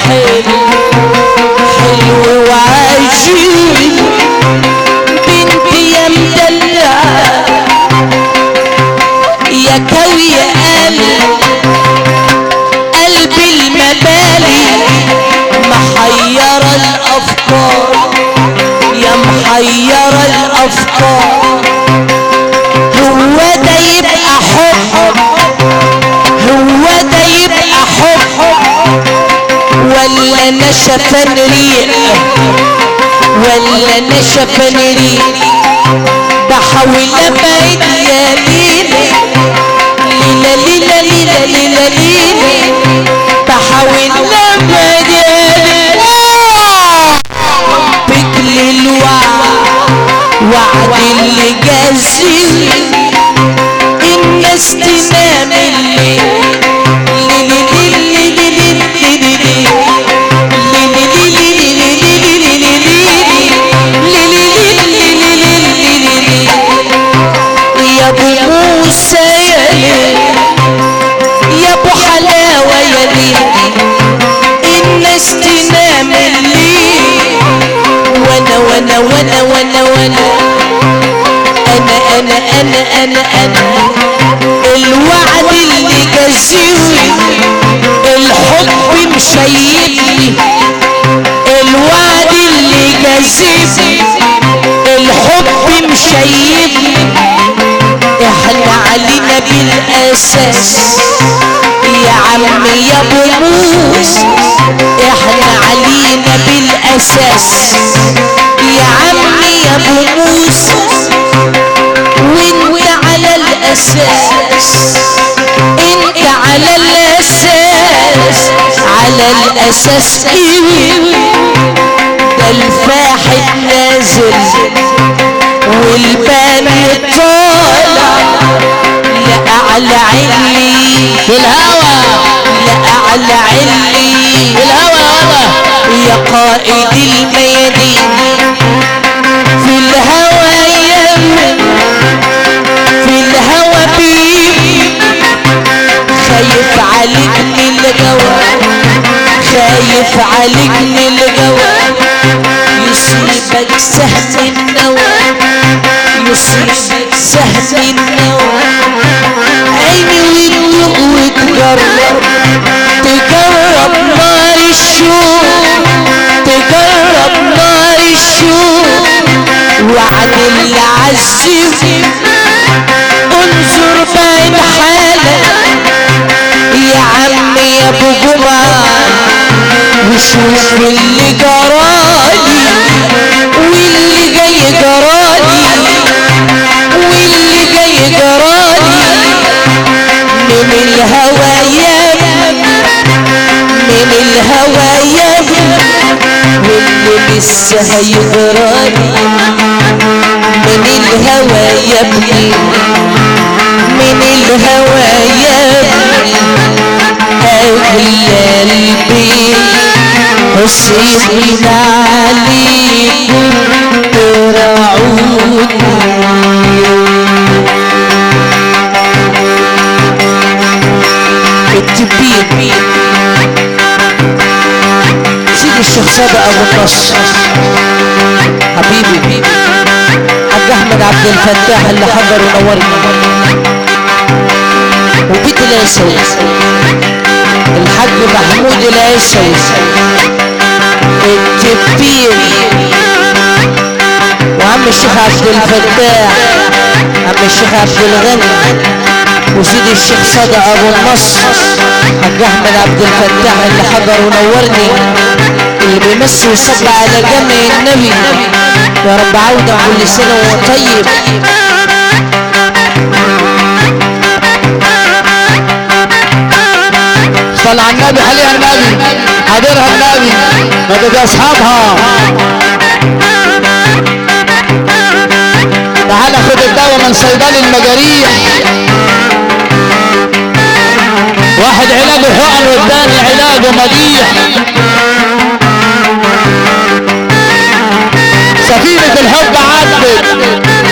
حلو حلو بنتي يا مدلعة يا كوي قلب قلب المبالي. محيرة الأفكار يا محيرة الأفكار. ولا نشفن ريق. ولا نشفن ريق. بحاول أبعد يا ليلى ليلى ليلى ليلى ليلى بحاول أبعد يا ليلى بكل الوعد وعد اللي جازي الناس تنام الليل وأنا وأنا وأنا وأنا. أنا أنا أنا أنا أنا. الوعد اللي جزيوي الحب مشيبني الوعد اللي جزيوي الحب مشيبني إحنا علينا بالأساس. يا عم يا أبو موس إحنا علينا بالأساس. يا عم يا أبو موسى وإنت على الأساس. إنت على الأساس على الأساس إيه ده الفاحت نازل والباني طالع. لأعلى علي. في الهوى لأعلى علي. في الهوى يا قائد الميادين في الهوى يمن. في الهوى بيب خايف عليك من الجوى خايف عليك من الجوى يصيبك سهم النوى يصيبك سهم النوى تجرب نار الشوق تجرب نار الشوق. وعد اللي انظر حالك. يا أبو جمعه وشوف اللي جرالي واللي جاي جرالي الهوى يا من الهوى يا واللي لسه هيغراني من الهوى يا من الهوى يا أهل قلبي حسين عليكم ترعوني الشيخ صادق أبو النصر حبيبي حاج أحمد عبد الفتاح اللي حضر ونورني وبيت العيسوي. الحاج محمود العيسوي. التبين وعم الشيخ عبد الفتاح عم الشيخ عبد الغني. وسيدي الشيخ صادق أبو النصر حاج احمد عبد الفتاح اللي حضر ونورني. اللي بيمسي ويصب على جمع النبي. يا رب عودة كل سنة وهو طيب. صلى على النبي عليها النبي. حاضرها النبي. مدد أصحابها. تعال خد الدواء من صيدلي المجاريح واحد علاج الحقن والتاني علاج مديح. سفينة الحب عدت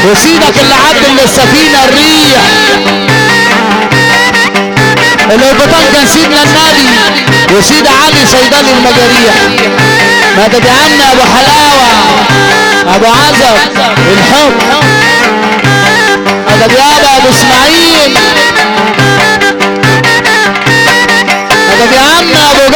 وسيدك اللي عدل للسفينة الريح. القبطان كان سيدنا النبي وسيد علي صيدلي المجاريح يا عم أبو حلاوة أبو عزب الحب مدد يابا أبو إسماعيل. ابو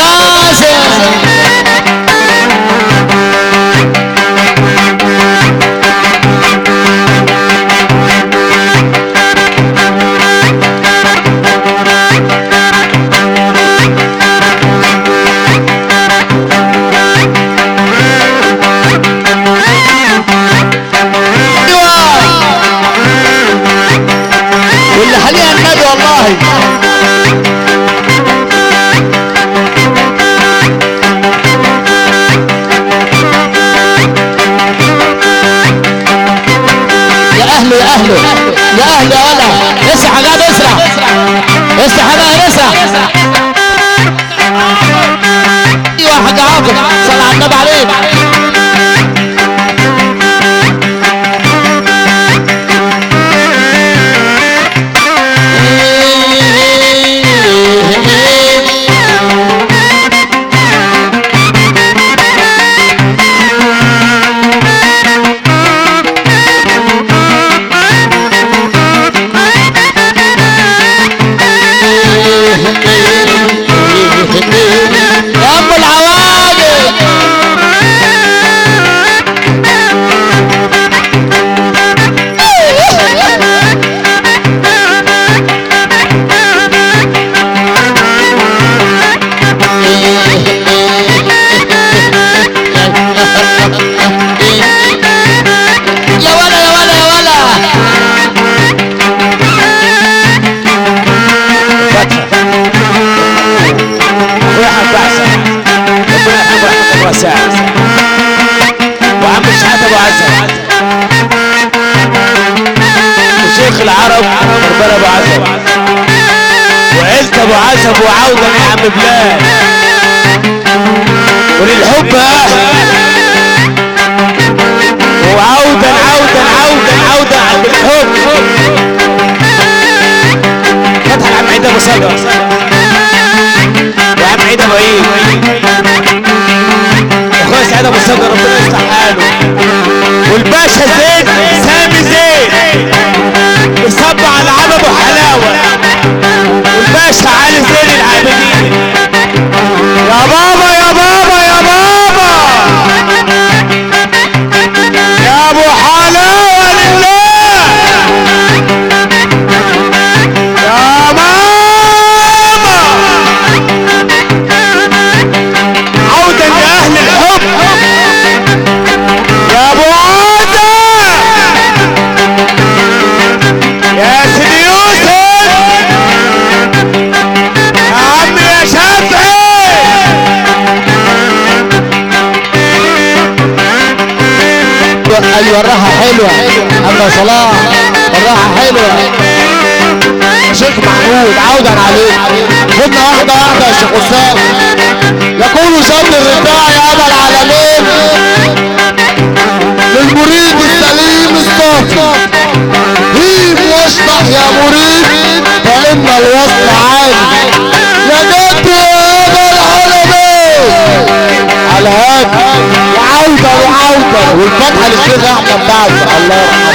واللي حاليا النبي والله. يا اهله يا ولا اسرع جدع اسرع. اسرع جدع اسرع. وعودة يا عم بلال. وللحب. وعودا عودا عودا عودا عم الحب فتح عم عيد ابو صدر أيوه الراحة حلوة. اما صلاح الراحة حلوة. شيخ محمود عودا عليك. خدنا واحدة واحدة يا شيخ اسامه يقول شاب الرفاع يا أبا العالمين. والفتحة للشيخ أحمد بعد. الله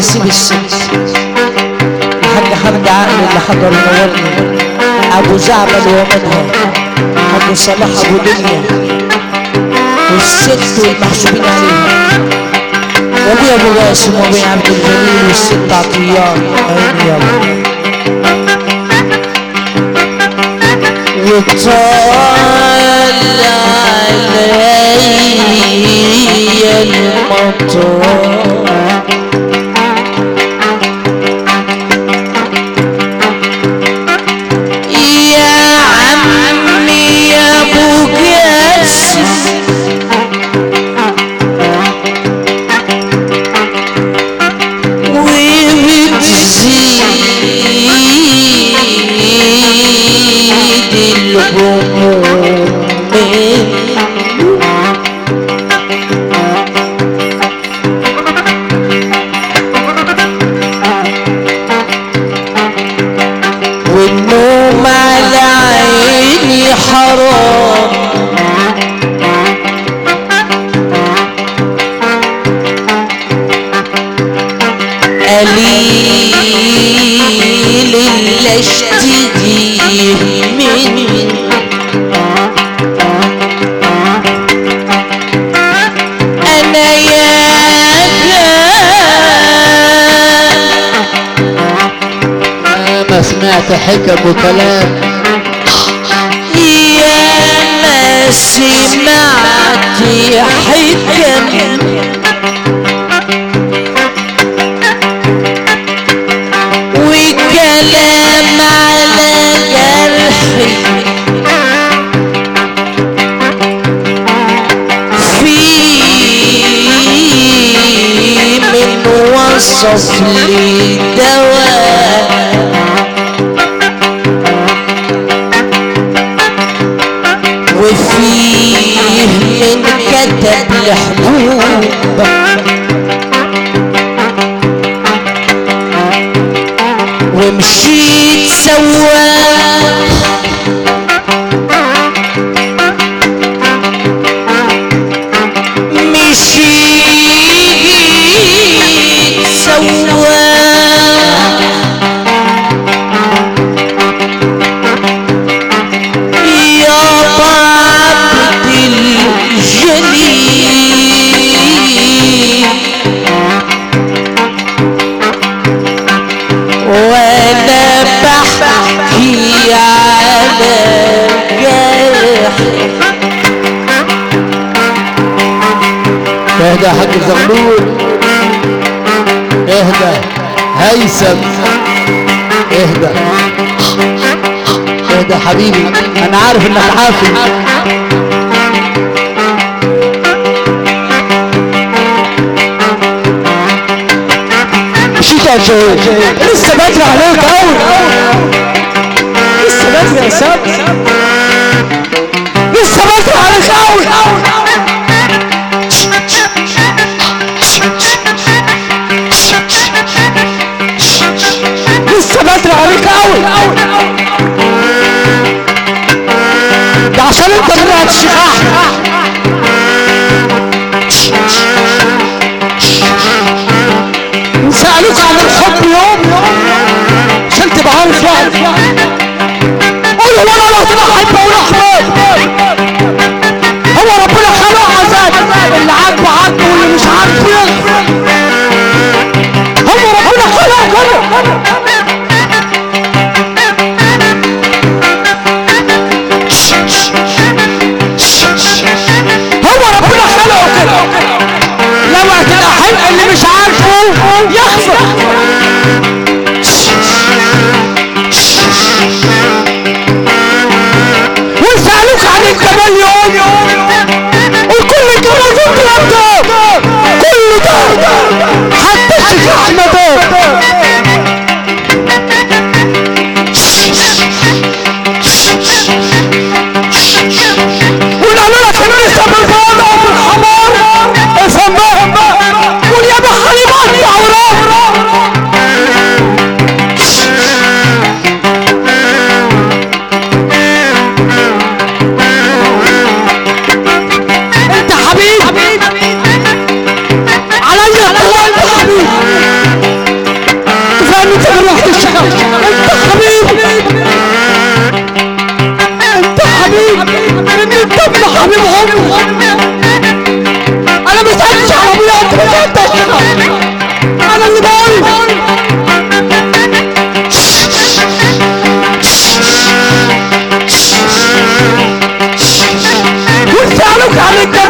ومحاسيب الست الحاج حمد عقل اللي حضر ونورني ابو زعبل ومنها ابو صلاح ابو دنيا والست والمحسوبين عليها وابويا ابو باسم وابويا عبد الجليل والست عطيات عيني يابا وطال علي المطر سمعت حكم وكلام يا ما سمعت حكم. وكلام على جرحي في من وصف لي دواء. من اهدى حاج زغلول اهدى. هيثم. اهدى. اهدى حبيبي. أنا عارف إنك حافي مشيت يا شهيد لسه بدري عليك قوي لسه بدري يا سام لسه بدري عليك قوي لسه بدري عليك قوي ده عشان انت طلعت الشيخ احمد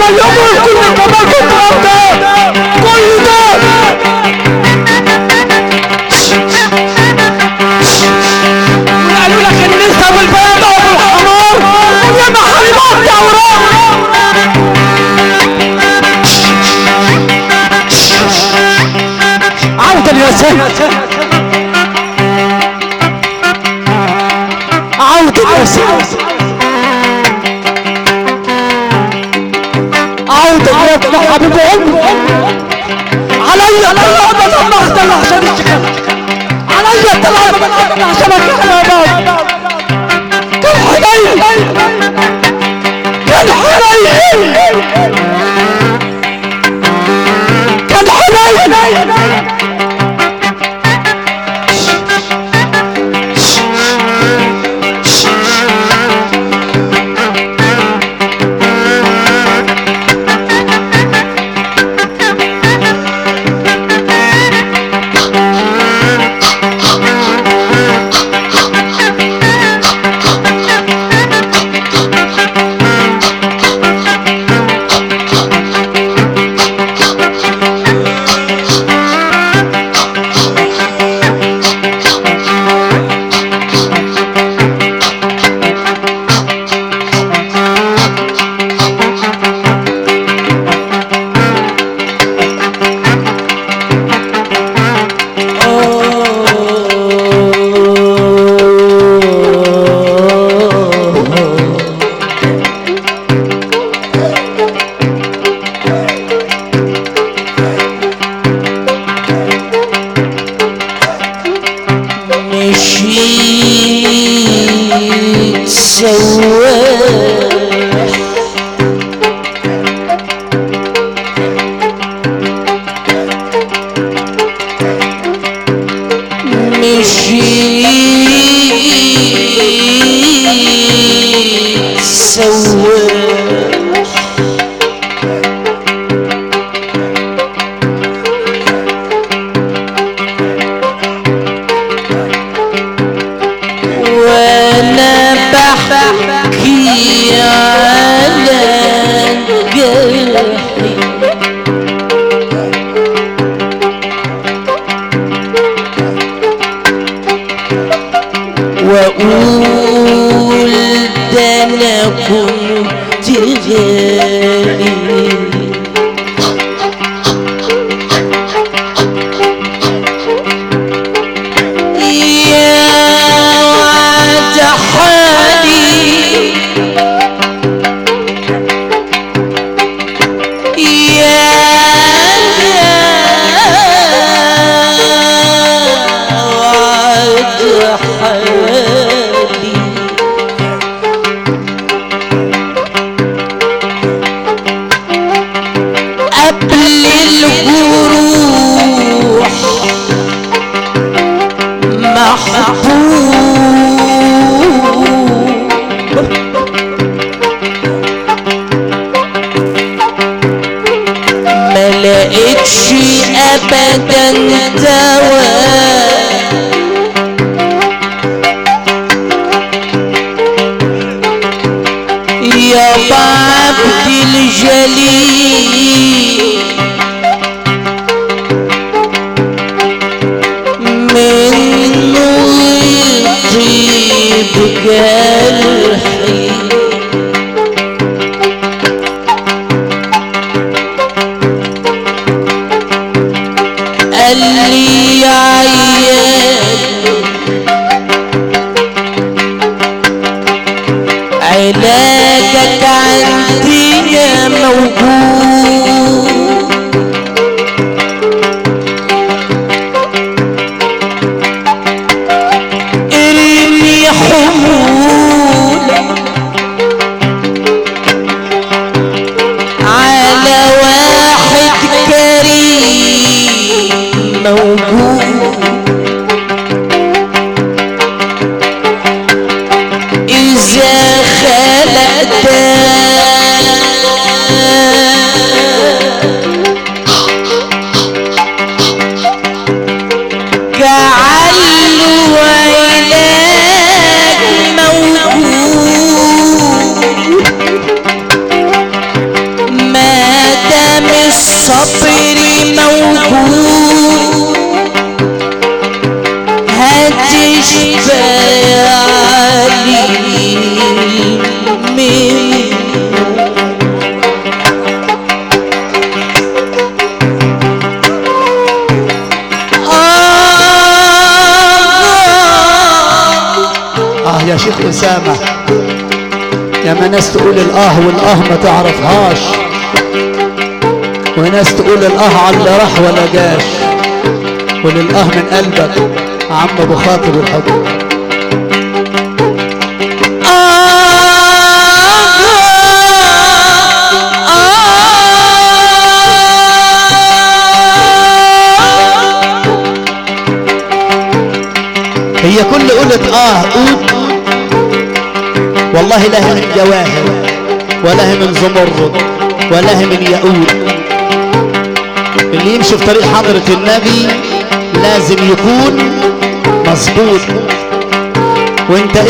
يوم كل الجمال في ده كل ده وقالوا لك النسا والبيضة والحمار ويا محرمات يا وراء عودة يا يا ابن حبيب امي عليا طلع ما طلعت الا عشان الشكل عليا طلع ما طلعت عشان الكهرباء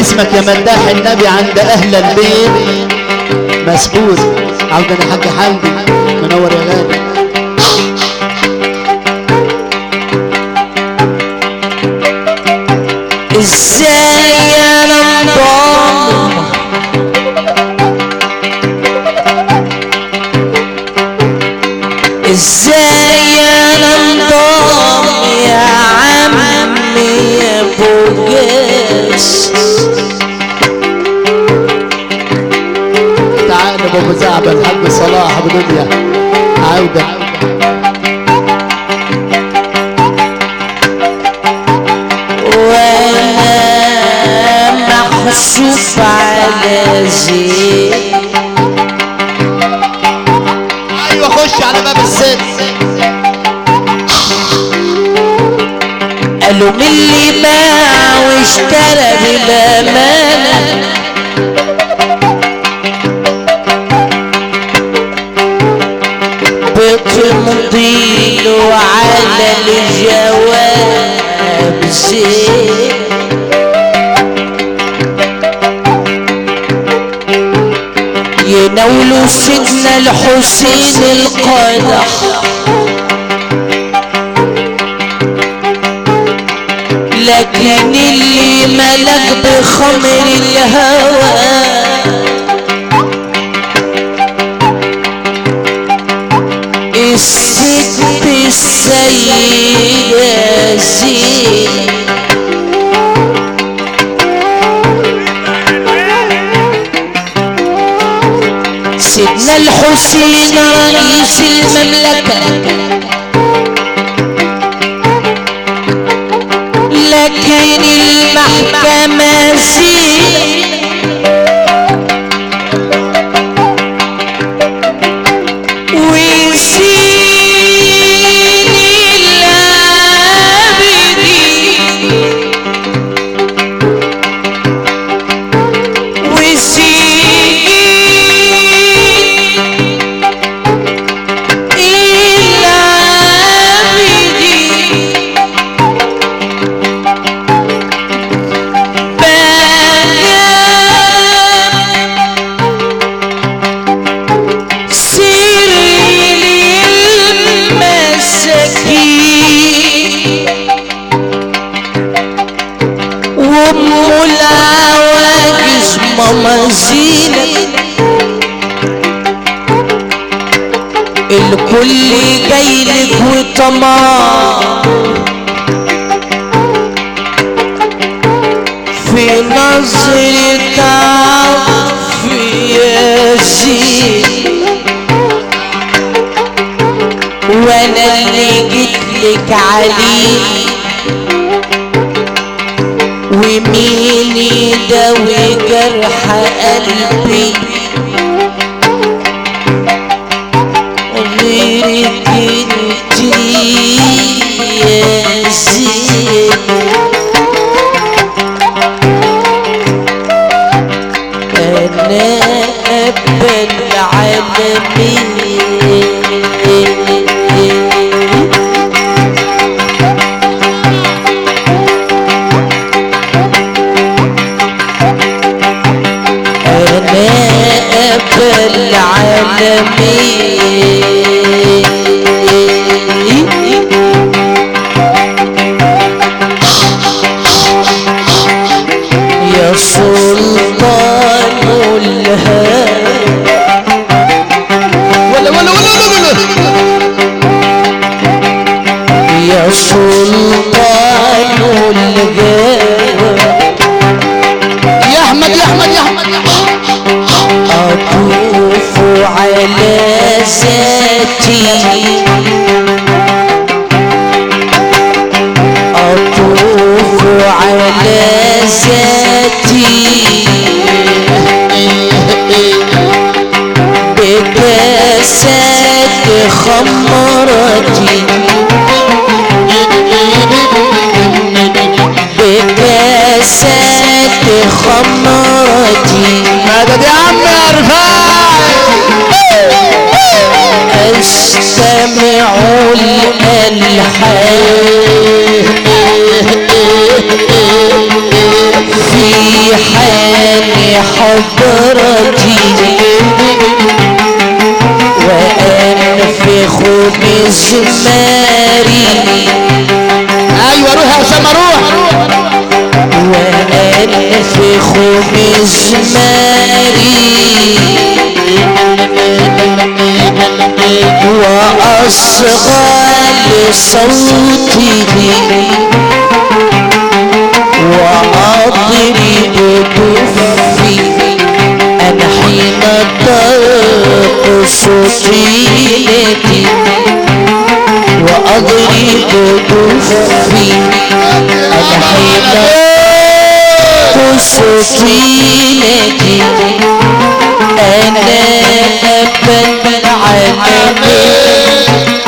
اسمك يا مداح النبي عند أهل البيت. مسبوط عودة يا حاج حمدي منور يا ابو زعبل الحاج صلاح ابو دنيا عودة. وأنا محسوب على زين أيوه خش على باب الست قالوا من اللي باع واشترى بالامانه على الجواب ينولوا سيدنا الحسين القدح. لكن اللي ملك بخمر الهوى. السيدة زين سيدنا الحسين رئيس المملكة. لكن المحكمة Allah. العالمين أطوف على ذاتي بكاسات خمرتي بكاسات خمرتي مدد يا عم يا استمع الألحان في حال حضرتي. وأنفخ بزماري أيوه روح يا اسامه روح وأنفخ بزماري وأصغى لصوتي وأضرب كفي أنا حين ترقص طيلتي وأضرب كفي أنا حين ترقص طيلتي أنا أبا العالمين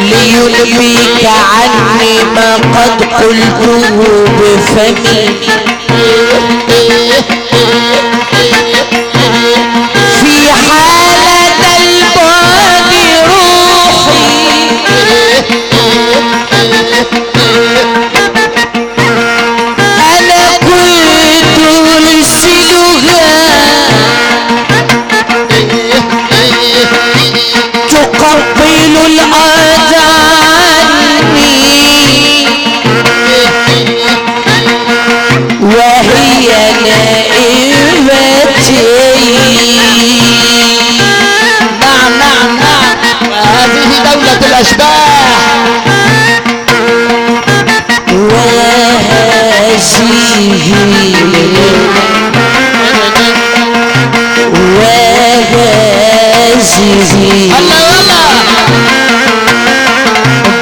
مدري لينبيك عني ما قد قلته بفمي دولة الأشباح وهذه الله الله.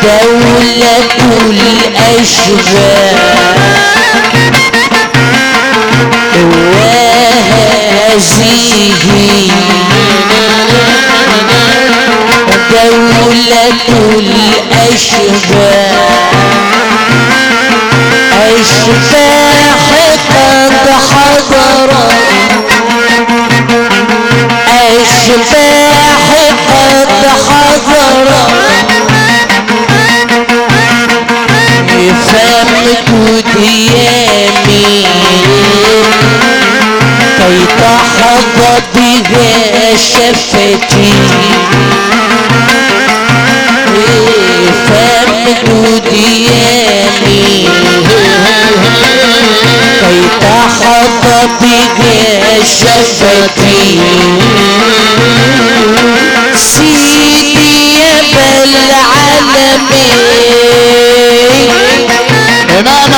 دولة الأشباح. وهذه دولة الأشباح أشباح قد حضرت أشباح قد حضرت فمت ديامي كي تحظى بها شفتي. كي شفتي سيدي يا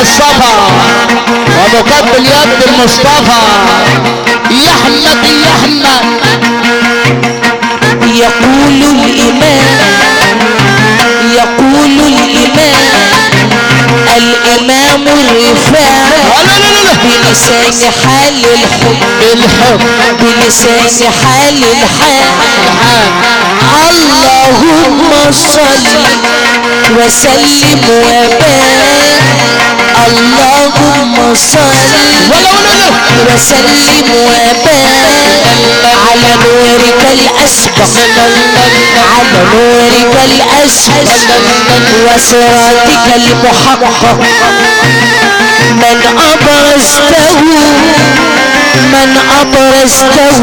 الصفا ومقبل يد المصطفى يحمد يحمد يقول الإمام يقول لا بلسان حال الحب الحب بلسان حال الحال اللهم صل وسلم وبارك اللهم صل وسلم وبارك على نورك الأسبق على نورك الأسبق وصراطك المحقق من أبرزته من أبرزته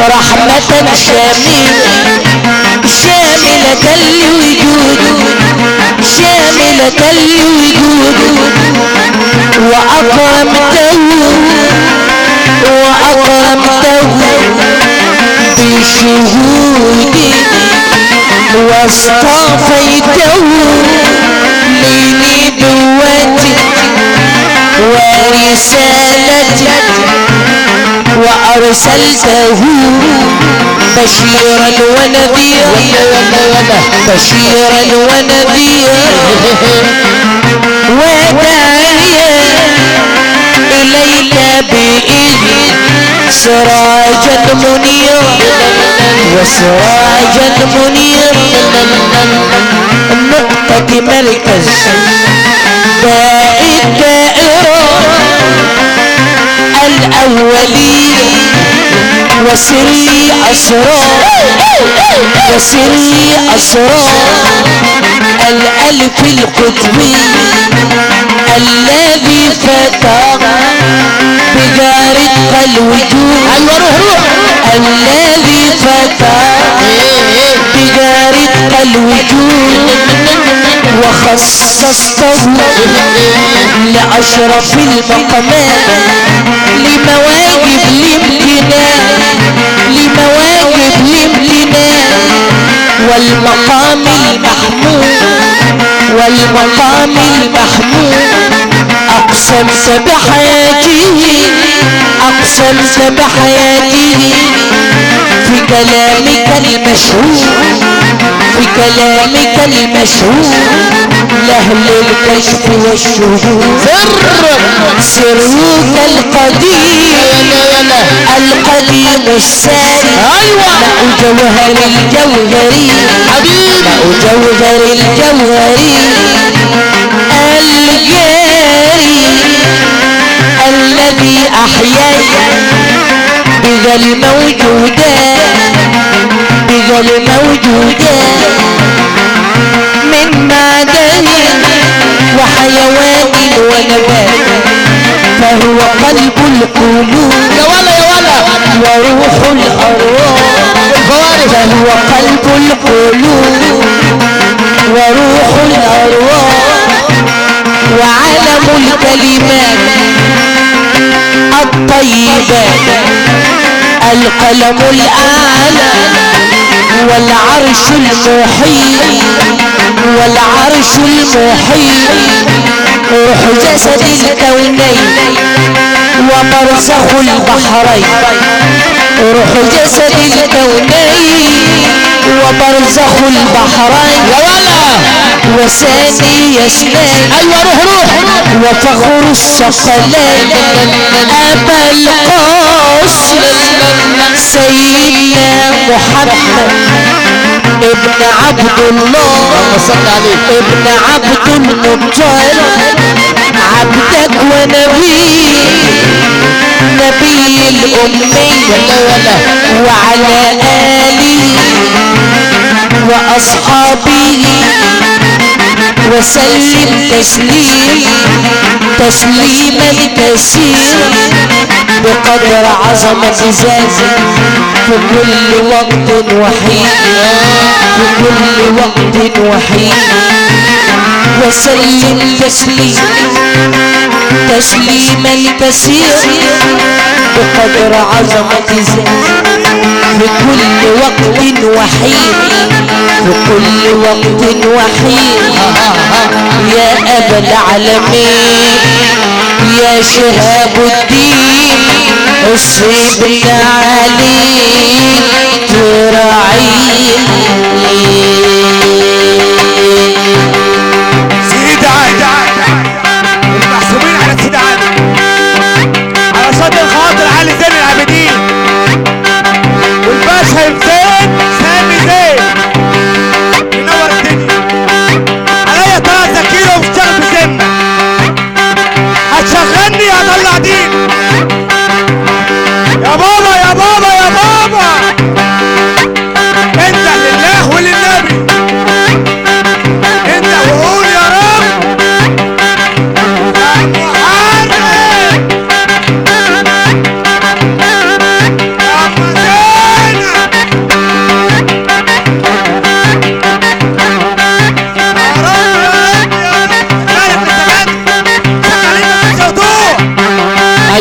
رحمة شاملة شاملة الوجود. شاملة الوجود وأكرمته وأكرمته بشهود واصطفيته لنبوتك ورسالتك وأرسلته بشيرا ونذيرا. بشيرا ونذيرا. وداعيا إليك بإذن سراجا منيرا. وسراجا منيرا. نقطة مركز الدائرة الأولين. وسري أسرار. وسري أسرار. الألف القطبي الذي فتح بجارة الوجود أيوه روح الذي فتح بجارة الوجود وخصصته لأشرف المقامات لمواجب الامتنان والمقام المحمود والمقام المحمود. أقسمت بحياته أقسمت بحياته في كلامك المشهور في كلامك المشهور لأهل الكشف والشهود سرك القديم القديم الساري. ماء جوهر الجوهري. حبيبي. جوهر الجوهري. الجاري الذي أحييت بذا الموجودات بذا الموجودات من معدن وحيوان ونبات فهو قلب القلوب يا ولا يا ولا. وروح الأرواح. فهو قلب القلوب وروح الأرواح. وعلم الكلمات الطيبات. القلم الأعلى والعرش المحيط والعرش المحيط روح جسد الكونين وبرزخ البحرين. روح جسد الكونين وبرزخ البحرين. يا ولا! وثاني اثنين أيوه روح روح وفخر الثقلين أبا القاسم سيدنا محمد ابن عبد الله ابن عبد المطلب عبدك ونبي نبي الأمي ولا ولا وعلى آله وأصحابه وسلم تسليم تسليما كثيرا. بقدر عظمة ذاته في كل وقت وحيد في كل وقت وحيد وسلم تسليما تسليما كثيرا. بقدر عظمة ذاته في كل وقت وحيد في كل وقت وحيد. يا أبا العالمين يا شهاب الدين اصيبنا عليك تراعيني.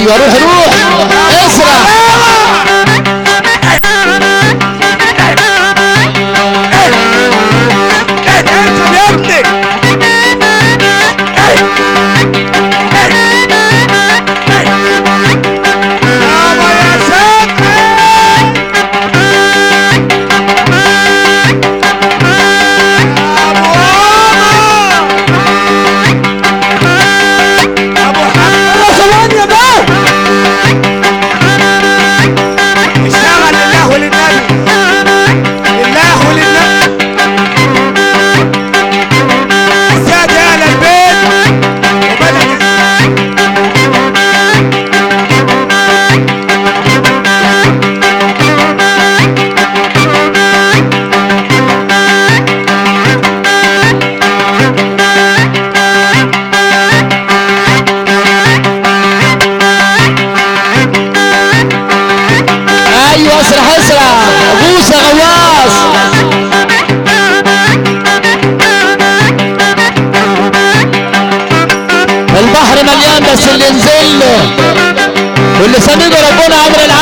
أيوه روح حسرة حسرة بوسة غواص. البحر مليان بس اللي نزل واللي سنده ربنا عمر العالم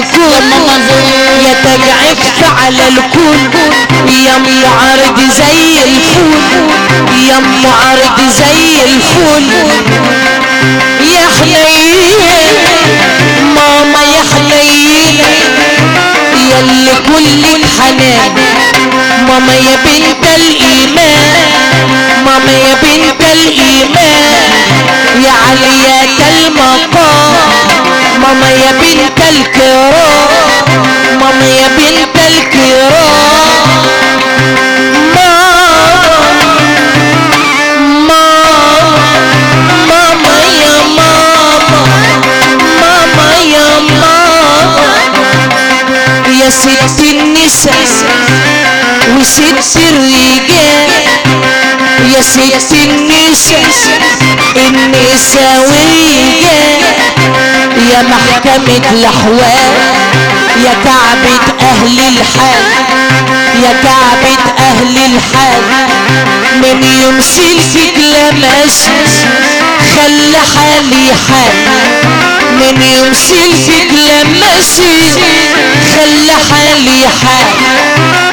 الكون. يا تجعفت على الكون. يا عرض زي الفول. يا عرض زي الفول. يا حنين ماما يا حنين يا اللي كل الحنان ماما يا بنت الإيمان. ماما يا بنت الإيمان. يا عليات كلمة ماما يا ماما ماما يا ماما يا ست النساء وست الرجال يا ست النساء النساء والرجال يا محكمة الأحوال يا كعبة أهل الحال يا كعبة أهل الحال. من يوم سلكك لمس خلى حالي حال. من يوم سلكك لمس خلى حالي حال.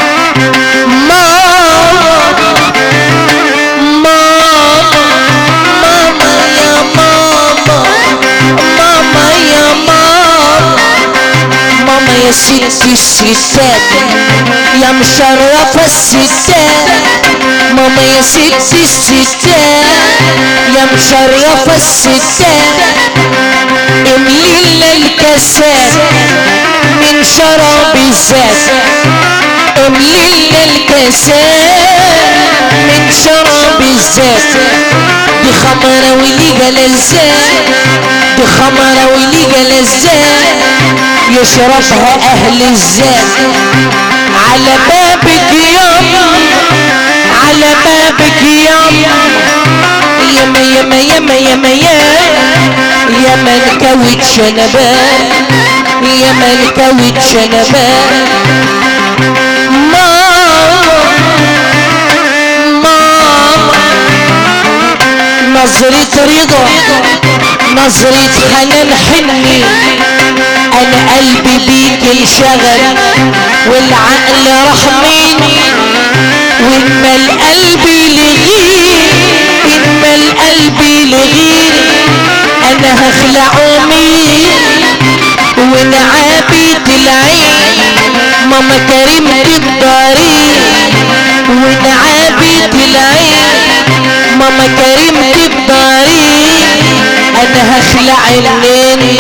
يا ست الستات ماما يا ست الستات يا مشرفة الستات املي لنا الكاسات من شراب الذات املي لنا الكاسات من شراب الذات دي خمرة ولي جلزات دي خمرة ولي جلزات يشربها أهل الذات على بابك ياما على بابك ياما. ياما ياما ياما ياما ياما. يا ملكة شنبات يا ملكة شنبات نظرة رضا نظرة حنان حني أنا قلبي بيك انشغل والعقل رحميني. وإما القلب لغير إما القلب لغير أنا هخلعه مين ونعابة العين. ماما كريمة الضرير كريمة الضرير أنا هخلع النين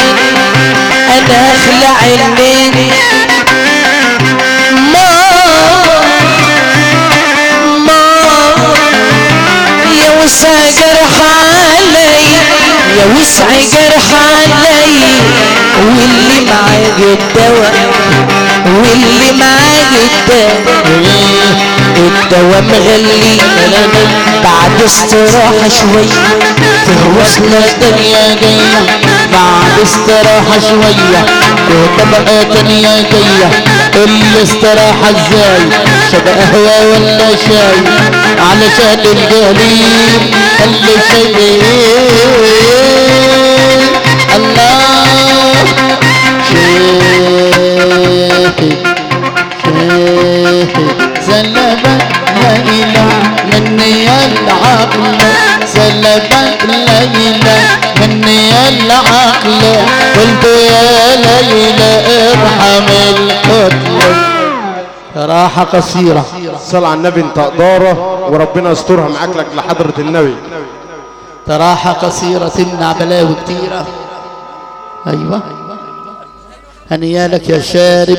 أنا هخلع النين ماما ماما يا وسع جرح علي يا وسع جرح علي واللي معاه الدواء واللي معاه الدواء الدواء مغلي بعد استراحة شوية وصلة الدنيا جاية بعد استراحة شوية وطبقة تانية جاية الاستراحة إزاي شبه قهوة ولا شاي علشان الجليل اللي شاي الله العقل سلبت ليلى مني العقل قلت يا ليلى ارحم القتل راحة قصيرة صل على النبي انت قدارة وربنا يسترها معاك لك لحضرة النبي راحة قصيرة تمنع بلاوي كتيرة أيوة هنيالك يا شارب